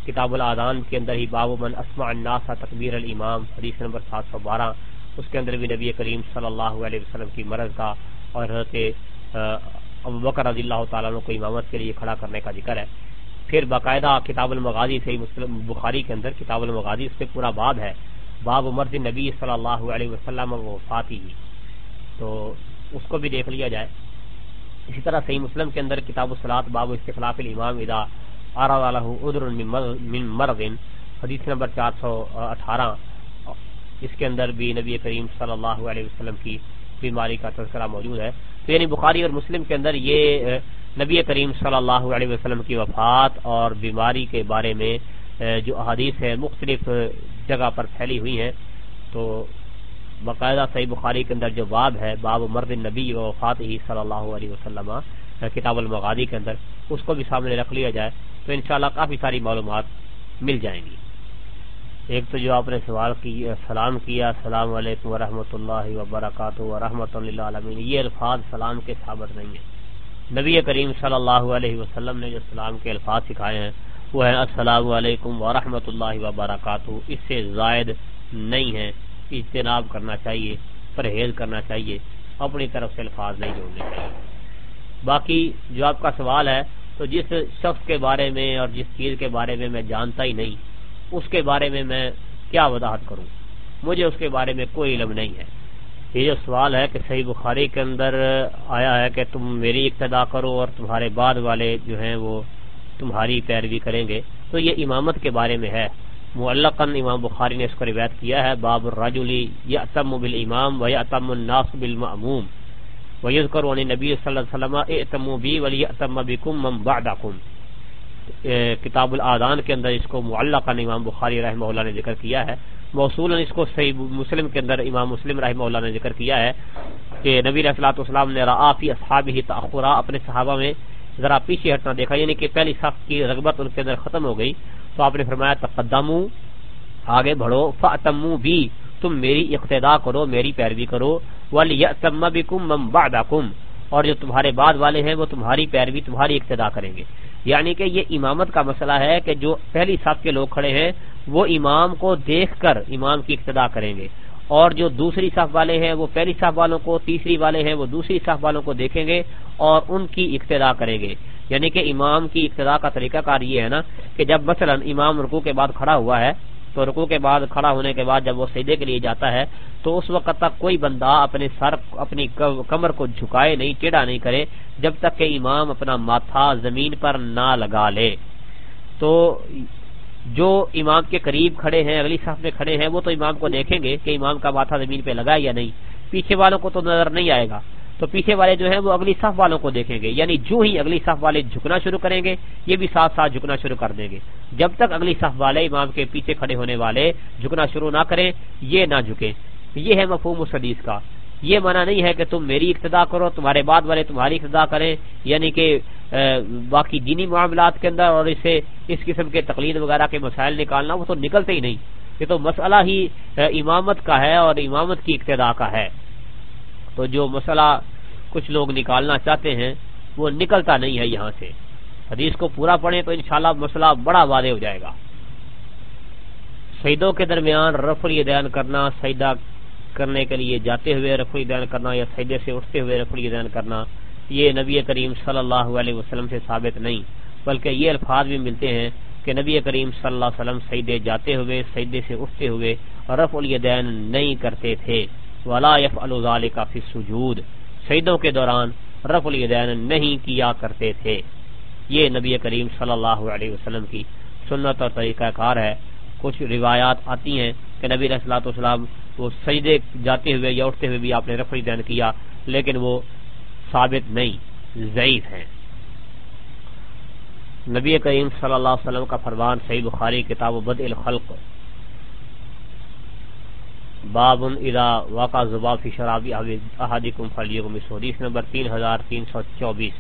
کتاب الادان کے اندر ہی باب من اسماء الناس تکبیر الامام، حدیث نمبر سات سو بارہ، اس کے اندر بھی نبی کریم صلی اللہ علیہ وسلم کی مرض کا اور حضرت بکر رضی اللہ تعالیٰ کو امامت کے لیے کھڑا کرنے کا ذکر ہے۔ پھر باقاعدہ کتاب المغازی سے مسلم بخاری کے اندر کتاب المغازی اس سے پورا باب ہے۔ باب مرد نبی صلی اللہ علیہ وسلم وہ فاتی تو اس کو بھی دیکھ لیا جائے۔ اسی طرح صحیح مسلم کے اندر کتاب الصلاط باب استخلاف الامام ادا آرا ادر من مرد حدیث نمبر چار سو اٹھارہ۔ اس کے اندر بھی نبی کریم صلی اللہ علیہ وسلم کی بیماری کا تذکرہ موجود ہے۔ تو یعنی بخاری اور مسلم کے اندر یہ نبی کریم صلی اللہ علیہ وسلم کی وفات اور بیماری کے بارے میں جو احادیث ہے مختلف جگہ پر پھیلی ہوئی ہیں۔ تو باقاعدہ صحیح بخاری کے اندر جو باب ہے، باب مرد نبی و وفات ہی صلی اللہ علیہ وسلم کتاب المغادی کے اندر، اس کو بھی سامنے رکھ لیا جائے تو انشاءاللہ کافی ساری معلومات مل جائیں گی۔ ایک تو جو آپ نے سوال کی سلام کیا، السلام علیکم ورحمۃ اللہ وبرکاتہ، ورحمۃ اللہ علیہ یہ الفاظ سلام کے ثابت نہیں ہیں۔ نبی کریم صلی اللہ علیہ وسلم نے جو سلام کے الفاظ سکھائے ہیں، وہ ہیں السلام علیکم ورحمۃ اللہ وبرکاتہ۔ اس سے زائد نہیں ہے اجتناب کرنا چاہیے، پرہیز کرنا چاہیے، اپنی طرف سے الفاظ نہیں جوڑنے چاہیے۔ باقی جو آپ کا سوال ہے، تو جس شخص کے بارے میں اور جس چیز کے بارے میں میں جانتا ہی نہیں، اس کے بارے میں میں کیا وضاحت کروں؟ مجھے اس کے بارے میں کوئی علم نہیں ہے۔ یہ جو سوال ہے کہ صحیح بخاری کے اندر آیا ہے کہ تم میری ابتدا کرو اور تمہارے بعد والے جو ہیں وہ تمہاری پیروی کریں گے، تو یہ امامت کے بارے میں ہے۔ معلقن امام بخاری نے اس کو روایت کیا ہے، باب الرجلی یا اتم بل امام و اتم الناس بالمعموم ویز کرو نبی صلی اللہ علیہ وسلم اتم بی ولی اتم بکم من بعدکم۔ کتاب الادان کے اندر اس کو معلقن امام بخاری رحمہ اللہ نے ذکر کیا ہے۔ موصول اس کو صحیح مسلم کے اندر امام مسلم رحمہ اللہ نے ذکر کیا ہے کہ نبی رسلاۃ والسلام نے رافی اصحاب ہی تاخرہ اپنے صحابہ میں ذرا پیچھے ہٹنا دیکھا یعنی کہ پہلی صف کی رغبت ان کے اندر ختم ہو گئی۔ تو آپ نے فرمایا تقدم آگے بڑھو فتم بھی تم میری اقتدا کرو، میری پیروی کرو۔ ولی بھی کم مم کم اور جو تمہارے بعد والے ہیں، وہ تمہاری پیروی، تمہاری اقتدا کریں گے۔ یعنی کہ یہ امامت کا مسئلہ ہے کہ جو پہلی صف کے لوگ کھڑے ہیں، وہ امام کو دیکھ کر امام کی ابتدا کریں گے۔ اور جو دوسری صف والے ہیں، وہ پہلی صف والوں کو، تیسری والے ہیں، وہ دوسری صف والوں کو دیکھیں گے اور ان کی ابتدا کریں گے۔ یعنی کہ امام کی ابتدا کا طریقہ کار یہ ہے نا کہ جب مثلا امام رکوع کے بعد کھڑا ہوا ہے تو رکو کے بعد کھڑا ہونے کے بعد جب وہ سیدے کے لیے جاتا ہے، تو اس وقت تک کوئی بندہ اپنے سر، اپنی کمر کو جھکائے نہیں، ٹیڑھا نہیں کرے جب تک کہ امام اپنا ماتھا زمین پر نہ لگا لے۔ تو جو امام کے قریب کھڑے ہیں، اگلی صف میں کھڑے ہیں، وہ تو امام کو دیکھیں گے کہ امام کا ماتھا زمین پہ لگا یا نہیں۔ پیچھے والوں کو تو نظر نہیں آئے گا۔ تو پیچھے والے جو ہیں وہ اگلی صف والوں کو دیکھیں گے یعنی جو ہی اگلی صف والے جھکنا شروع کریں گے، یہ بھی ساتھ ساتھ جھکنا شروع کر دیں گے۔ جب تک اگلی صف والے امام کے پیچھے کھڑے ہونے والے جھکنا شروع نہ کریں، یہ نہ جھکیں۔ یہ ہے مفہوم اس حدیث کا۔ یہ منع نہیں ہے کہ تم میری ابتدا کرو، تمہارے بعد والے تمہاری ابتدا کریں یعنی کہ باقی دینی معاملات کے اندر اور اسے، اس قسم کے تقلید وغیرہ کے مسائل نکالنا، وہ تو نکلتے ہی نہیں۔ یہ تو مسئلہ ہی امامت کا ہے اور امامت کی ابتدا کا ہے۔ تو جو مسئلہ کچھ لوگ نکالنا چاہتے ہیں، وہ نکلتا نہیں ہے یہاں سے۔ حدیث کو پورا پڑھیں تو انشاءاللہ مسئلہ بڑا واضح ہو جائے گا۔ سعیدوں کے درمیان رفل دین کرنا، سیدہ کرنے کے لیے جاتے ہوئے رفل دین کرنا یا سیدے سے اٹھتے ہوئے رفل دین کرنا، یہ نبی کریم صلی اللہ علیہ وسلم سے ثابت نہیں، بلکہ یہ الفاظ بھی ملتے ہیں کہ نبی کریم صلی اللہ علیہ وسلم سیدے جاتے ہوئے، سیدے سے اٹھتے ہوئے رف الیدین نہیں کرتے تھے۔ ولا یف کا فی سجود سیدوں کے دوران رف الیدین نہیں کیا کرتے تھے۔ یہ نبی کریم صلی اللہ علیہ وسلم کی سنت اور طریقہ کار ہے۔ کچھ روایات آتی ہیں کہ نبی رسلاۃ والسلام وہ سجدے جاتے ہوئے یا اٹھتے ہوئے بھی آپ نے رف الدین کیا، لیکن وہ ثابت نہیں، ضعیف ہیں۔ نبی کریم صلی اللہ علیہ وسلم کا فرمان صحیح بخاری، کتاب و بد الخلق باب ادا واقع زبافی شرابی احادیکم فلیکم اس حدیث نمبر تین ہزار تین سو چوبیس.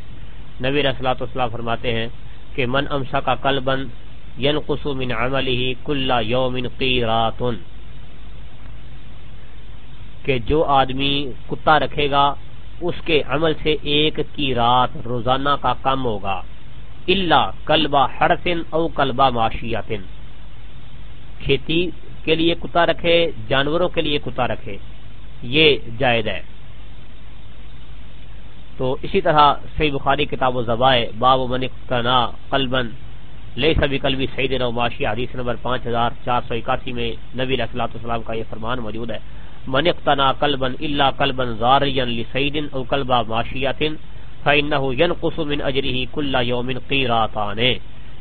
نبی رسلاۃ وسلم فرماتے ہیں کہ من امسا کا کل بند ین قسو من عملی کل یومن قیراتن کہ جو آدمی کتا رکھے گا، اس کے عمل سے ایک کی رات روزانہ کا کم ہوگا. اللہ کلبہ ہرسن او کلبہ معاشیاتن کھیتی کے لیے کتا رکھے، جانوروں کے لیے کتا رکھے، یہ جائز ہے۔ تو اسی طرح صحیح بخاری کتاب و زبائے، باب و منک قلبن لے سبھی کلبی سعید معاشی، حدیث نمبر پانچ ہزار چار سو اکاسی میں نبی رسلاۃ السلام کا یہ فرمان موجود ہے۔ منق تنا کلبن اللہ کلبن زارین لسعید او کلبا معاشیاتن فإنه ينقص من اجره كل يوم قيراتان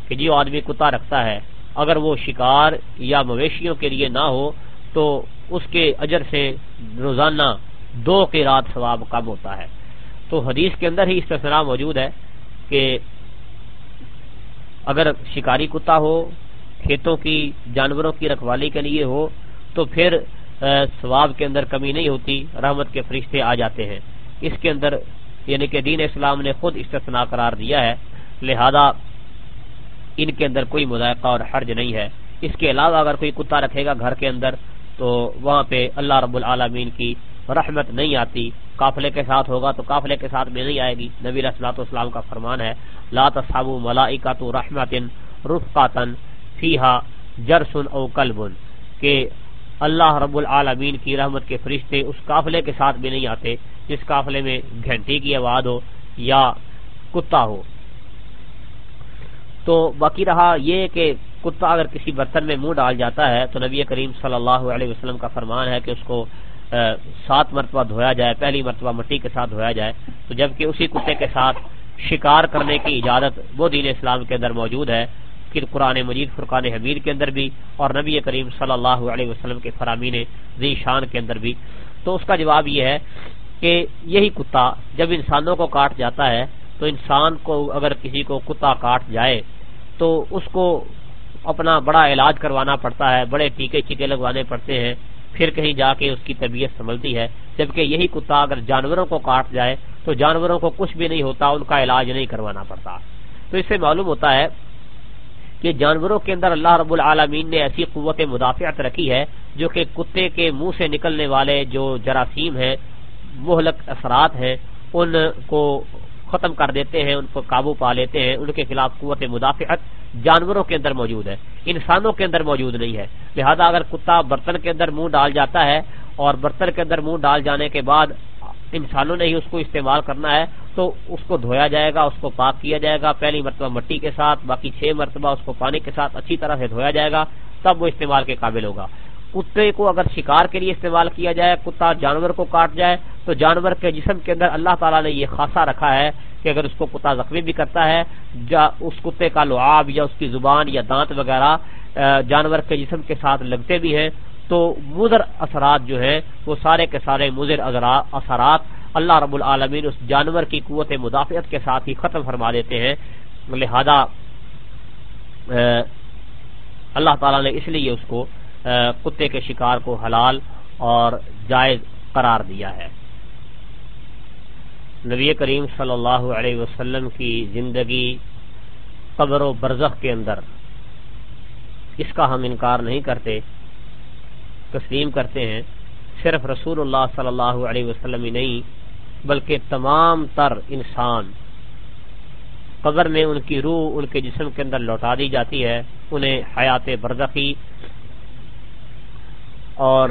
کہ جی جو آدمی کتا رکھتا ہے اگر وہ شکار یا مویشیوں کے لیے نہ ہو تو اس کے اجر سے روزانہ دو کی رات ثواب کم ہوتا ہے۔ تو حدیث کے اندر ہی استثناء موجود ہے کہ اگر شکاری کتا ہو، کھیتوں کی، جانوروں کی رکھوالی کے لیے ہو، تو پھر ثواب کے اندر کمی نہیں ہوتی، رحمت کے فرشتے آ جاتے ہیں۔ اس کے اندر یعنی کہ دین اسلام نے خود استثناء قرار دیا ہے۔ لہذا ان کے اندر کوئی مذائقہ اور حرج نہیں ہے۔ اس کے علاوہ اگر کوئی کتا رکھے گا گھر کے اندر، تو وہاں پہ اللہ رب العالمین کی رحمت نہیں آتی۔ قافلے کے ساتھ ہوگا تو قافلے کے ساتھ بھی نہیں آئے گی۔ نبی رسلاۃ اسلام کا فرمان ہے، لا تصاب ملائکہ تو رحمت رفقاتن فیہا جرسن او کلبن کہ اللہ رب العالمین کی رحمت کے فرشتے اس قافلے کے ساتھ بھی نہیں آتے، جس قافلے میں گھنٹی کی آواز ہو یا کتا ہو۔ تو باقی رہا یہ کہ کتا اگر کسی برتن میں منہ ڈال جاتا ہے تو نبی کریم صلی اللہ علیہ وسلم کا فرمان ہے کہ اس کو سات مرتبہ دھویا جائے، پہلی مرتبہ مٹی کے ساتھ دھویا جائے۔ تو جبکہ اسی کتے کے ساتھ شکار کرنے کی اجازت وہ دین اسلام کے اندر موجود ہے، پھر قرآن مجید، فرقان حمید کے اندر بھی اور نبی کریم صلی اللہ علیہ وسلم کے فرامین ذی شان کے اندر بھی۔ تو اس کا جواب یہ ہے کہ یہی کتا جب انسانوں کو کاٹ جاتا ہے تو انسان کو اگر کسی کو کتا کاٹ جائے تو اس کو اپنا بڑا علاج کروانا پڑتا ہے، بڑے ٹیکے چیکے لگوانے پڑتے ہیں، پھر کہیں جا کے اس کی طبیعت سنبھلتی ہے۔ جبکہ یہی کتا اگر جانوروں کو کاٹ جائے تو جانوروں کو کچھ بھی نہیں ہوتا، ان کا علاج نہیں کروانا پڑتا۔ تو اس سے معلوم ہوتا ہے کہ جانوروں کے اندر اللہ رب العالمین نے ایسی قوت مدافعت رکھی ہے جو کہ کتے کے منہ سے نکلنے والے جو جراثیم ہیں، مہلک اثرات ہیں، ان کو ختم کر دیتے ہیں، ان کو قابو پا لیتے ہیں، ان کے خلاف قوت مدافعت جانوروں کے اندر موجود ہے، انسانوں کے اندر موجود نہیں ہے۔ لہذا اگر کتا برتن کے اندر منہ ڈال جاتا ہے اور برتن کے اندر منہ ڈال جانے کے بعد انسانوں نے ہی اس کو استعمال کرنا ہے، تو اس کو دھویا جائے گا، اس کو پاک کیا جائے گا، پہلی مرتبہ مٹی کے ساتھ، باقی چھ مرتبہ اس کو پانی کے ساتھ اچھی طرح سے دھویا جائے گا، تب وہ استعمال کے قابل ہوگا۔ کتے کو اگر شکار کے لیے استعمال کیا جائے، کتا جانور کو کاٹ جائے، تو جانور کے جسم کے اندر اللہ تعالیٰ نے یہ خاصا رکھا ہے کہ اگر اس کو کتا زخمی بھی کرتا ہے اس کتے کا لعاب یا اس کی زبان یا دانت وغیرہ جانور کے جسم کے ساتھ لگتے بھی ہیں، تو مضر اثرات جو ہیں، وہ سارے کے سارے مضر اثرات اللہ رب العالمین اس جانور کی قوت مدافعت کے ساتھ ہی ختم فرما دیتے ہیں۔ لہذا اللہ تعالیٰ نے اس لیے اس کو کتے کے شکار کو حلال اور جائز قرار دیا ہے۔ نبی کریم صلی اللہ علیہ وسلم کی زندگی قبر و برزخ کے اندر اس کا ہم انکار نہیں کرتے، تسلیم کرتے ہیں۔ صرف رسول اللہ صلی اللہ علیہ وسلم ہی نہیں، بلکہ تمام تر انسان۔ قبر میں ان کی روح ان کے جسم کے اندر لوٹا دی جاتی ہے، انہیں حیات برزخی اور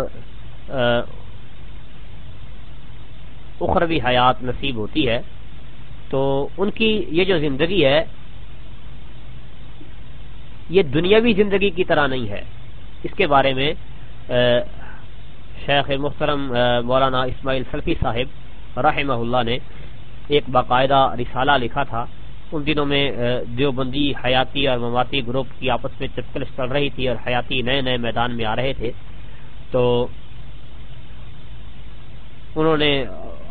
اخروی حیات نصیب ہوتی ہے، تو ان کی یہ جو زندگی ہے، یہ دنیاوی زندگی کی طرح نہیں ہے۔ اس کے بارے میں شیخ محترم مولانا اسماعیل سلفی صاحب رحمہ اللہ نے ایک باقاعدہ رسالہ لکھا تھا۔ ان دنوں میں دیوبندی، حیاتی اور مواتی گروپ کی آپس میں چپکل چل رہی تھی اور حیاتی نئے نئے میدان میں آ رہے تھے۔ تو انہوں نے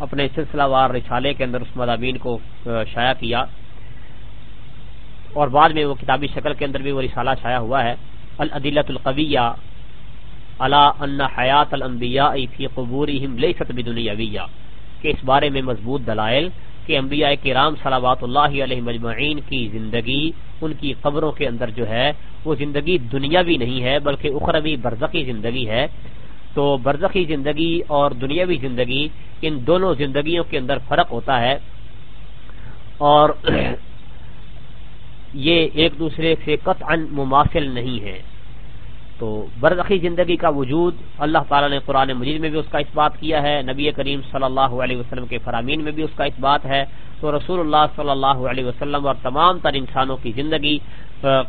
اپنے سلسلہ وار رسالے کے اندر اس مضامین کو شائع کیا اور بعد میں وہ کتابی شکل کے اندر بھی وہ رسالہ چھایا ہوا ہے۔ العدلت القویہ اللہ ان حیات الانبیاء فی قبورہم لیست بدنیاویہ، کہ اس بارے میں مضبوط دلائل کہ انبیاء کرام صلوات اللہ علیہ مجمعین کی زندگی ان کی قبروں کے اندر جو ہے، وہ زندگی دنیاوی نہیں ہے، بلکہ اخروی برزخی زندگی ہے۔ تو برزخی زندگی اور دنیاوی زندگی ان دونوں زندگیوں کے اندر فرق ہوتا ہے۔ اور یہ ایک دوسرے سے قطعا مماثل نہیں ہے تو برزخی زندگی کا وجود اللہ تعالیٰ نے قرآن مجید میں بھی اس کا اس بات کیا ہے، نبی کریم صلی اللہ علیہ وسلم کے فرامین میں بھی اس کا اس بات ہے۔ تو رسول اللہ صلی اللہ علیہ وسلم اور تمام تر انسانوں کی زندگی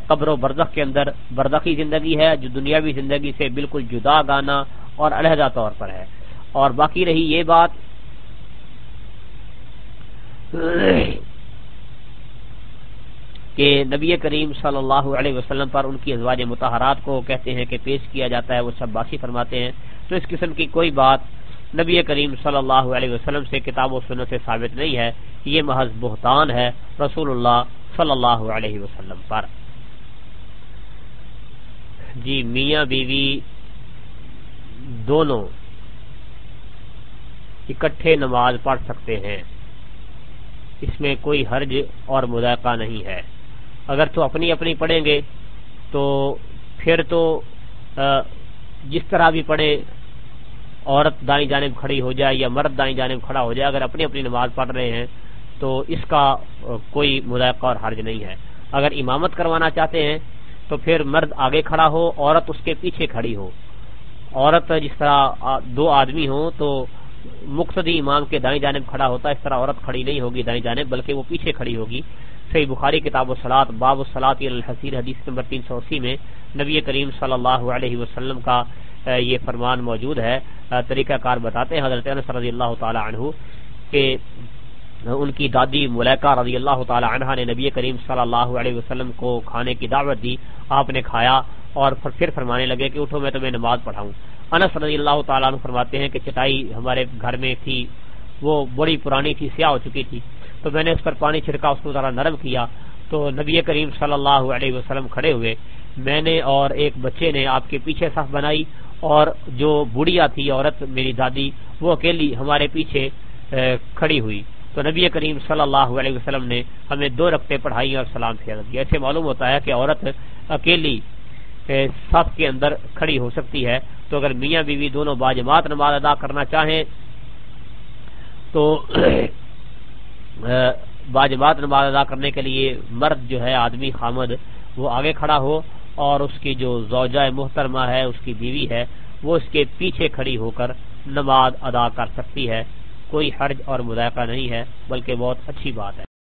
قبر و برزخ کے اندر برزخی زندگی ہے، جو دنیاوی زندگی سے بالکل جدا گانا اور علیحدہ طور پر ہے۔ اور باقی رہی یہ بات کہ نبی کریم صلی اللہ علیہ وسلم پر ان کی ازواج متحرات کو کہتے ہیں کہ پیش کیا جاتا ہے، وہ سب باسی فرماتے ہیں۔ تو اس قسم کی کوئی بات نبی کریم صلی اللہ علیہ وسلم سے کتاب و سنت سے ثابت نہیں ہے۔ یہ محض بہتان ہے رسول اللہ صلی اللہ علیہ وسلم پر۔ جی میاں، بیوی دونوں اکٹھے نماز پڑھ سکتے ہیں۔ اس میں کوئی حرج اور مذائقہ نہیں ہے۔ اگر تو اپنی اپنی پڑھیں گے تو پھر تو جس طرح بھی پڑھے، عورت دائیں جانب کھڑی ہو جائے یا مرد دائیں جانب کھڑا ہو جائے، اگر اپنی اپنی نماز پڑھ رہے ہیں تو اس کا کوئی مذائقہ اور حرج نہیں ہے۔ اگر امامت کروانا چاہتے ہیں تو پھر مرد آگے کھڑا ہو، عورت اس کے پیچھے کھڑی ہو۔ عورت جس طرح دو آدمی ہوں تو مقتدی امام کے دائیں جانب کھڑا ہوتا ہے، اس طرح عورت کھڑی نہیں ہوگی دائیں جانب، بلکہ وہ پیچھے کھڑی ہوگی۔ صحیح بخاری کتاب و سلاد باب و سلاد الحصیر، حدیث نمبر تین سو اسی میں نبی کریم صلی اللہ علیہ وسلم کا یہ فرمان موجود ہے۔ طریقہ کار بتاتے ہیں۔ حضرت انس رضی اللہ تعالی عنہ کہ ان کی دادی ملیکہ رضی اللہ تعالی عنہ نے نبی کریم صلی اللہ علیہ وسلم کو کھانے کی دعوت دی۔ آپ نے کھایا۔ اور پھر فرمانے لگے کہ اٹھو میں تمہیں نماز پڑھاؤں۔ انس رضی اللہ تعالیٰ عنہ فرماتے ہیں کہ چٹائی ہمارے گھر میں تھی، وہ بڑی پرانی تھی، سیاہ ہو چکی تھی۔ تو میں نے اس پر پانی چھڑکا، اس کو ذرا نرم کیا۔ تو نبی کریم صلی اللہ علیہ وسلم کھڑے ہوئے۔ میں نے اور ایک بچے نے آپ کے پیچھے صف بنائی اور جو بڑھیا تھی عورت میری دادی، وہ اکیلی ہمارے پیچھے کھڑی ہوئی۔ تو نبی کریم صلی اللہ علیہ وسلم نے ہمیں دو رقطے پڑھائی اور سلام کیا ایسے معلوم ہوتا ہے کہ عورت اکیلی صف کے اندر کھڑی ہو سکتی ہے۔ تو اگر میاں بیوی دونوں باجماعت نماز ادا کرنا چاہیں، تو باجماعت نماز ادا کرنے کے لیے مرد جو ہے، آدمی خامد، وہ آگے کھڑا ہو اور اس کی جو زوجہ محترمہ ہے، اس کی بیوی ہے، وہ اس کے پیچھے کھڑی ہو کر نماز ادا کر سکتی ہے۔ کوئی حرج اور مذائقہ نہیں ہے، بلکہ بہت اچھی بات ہے۔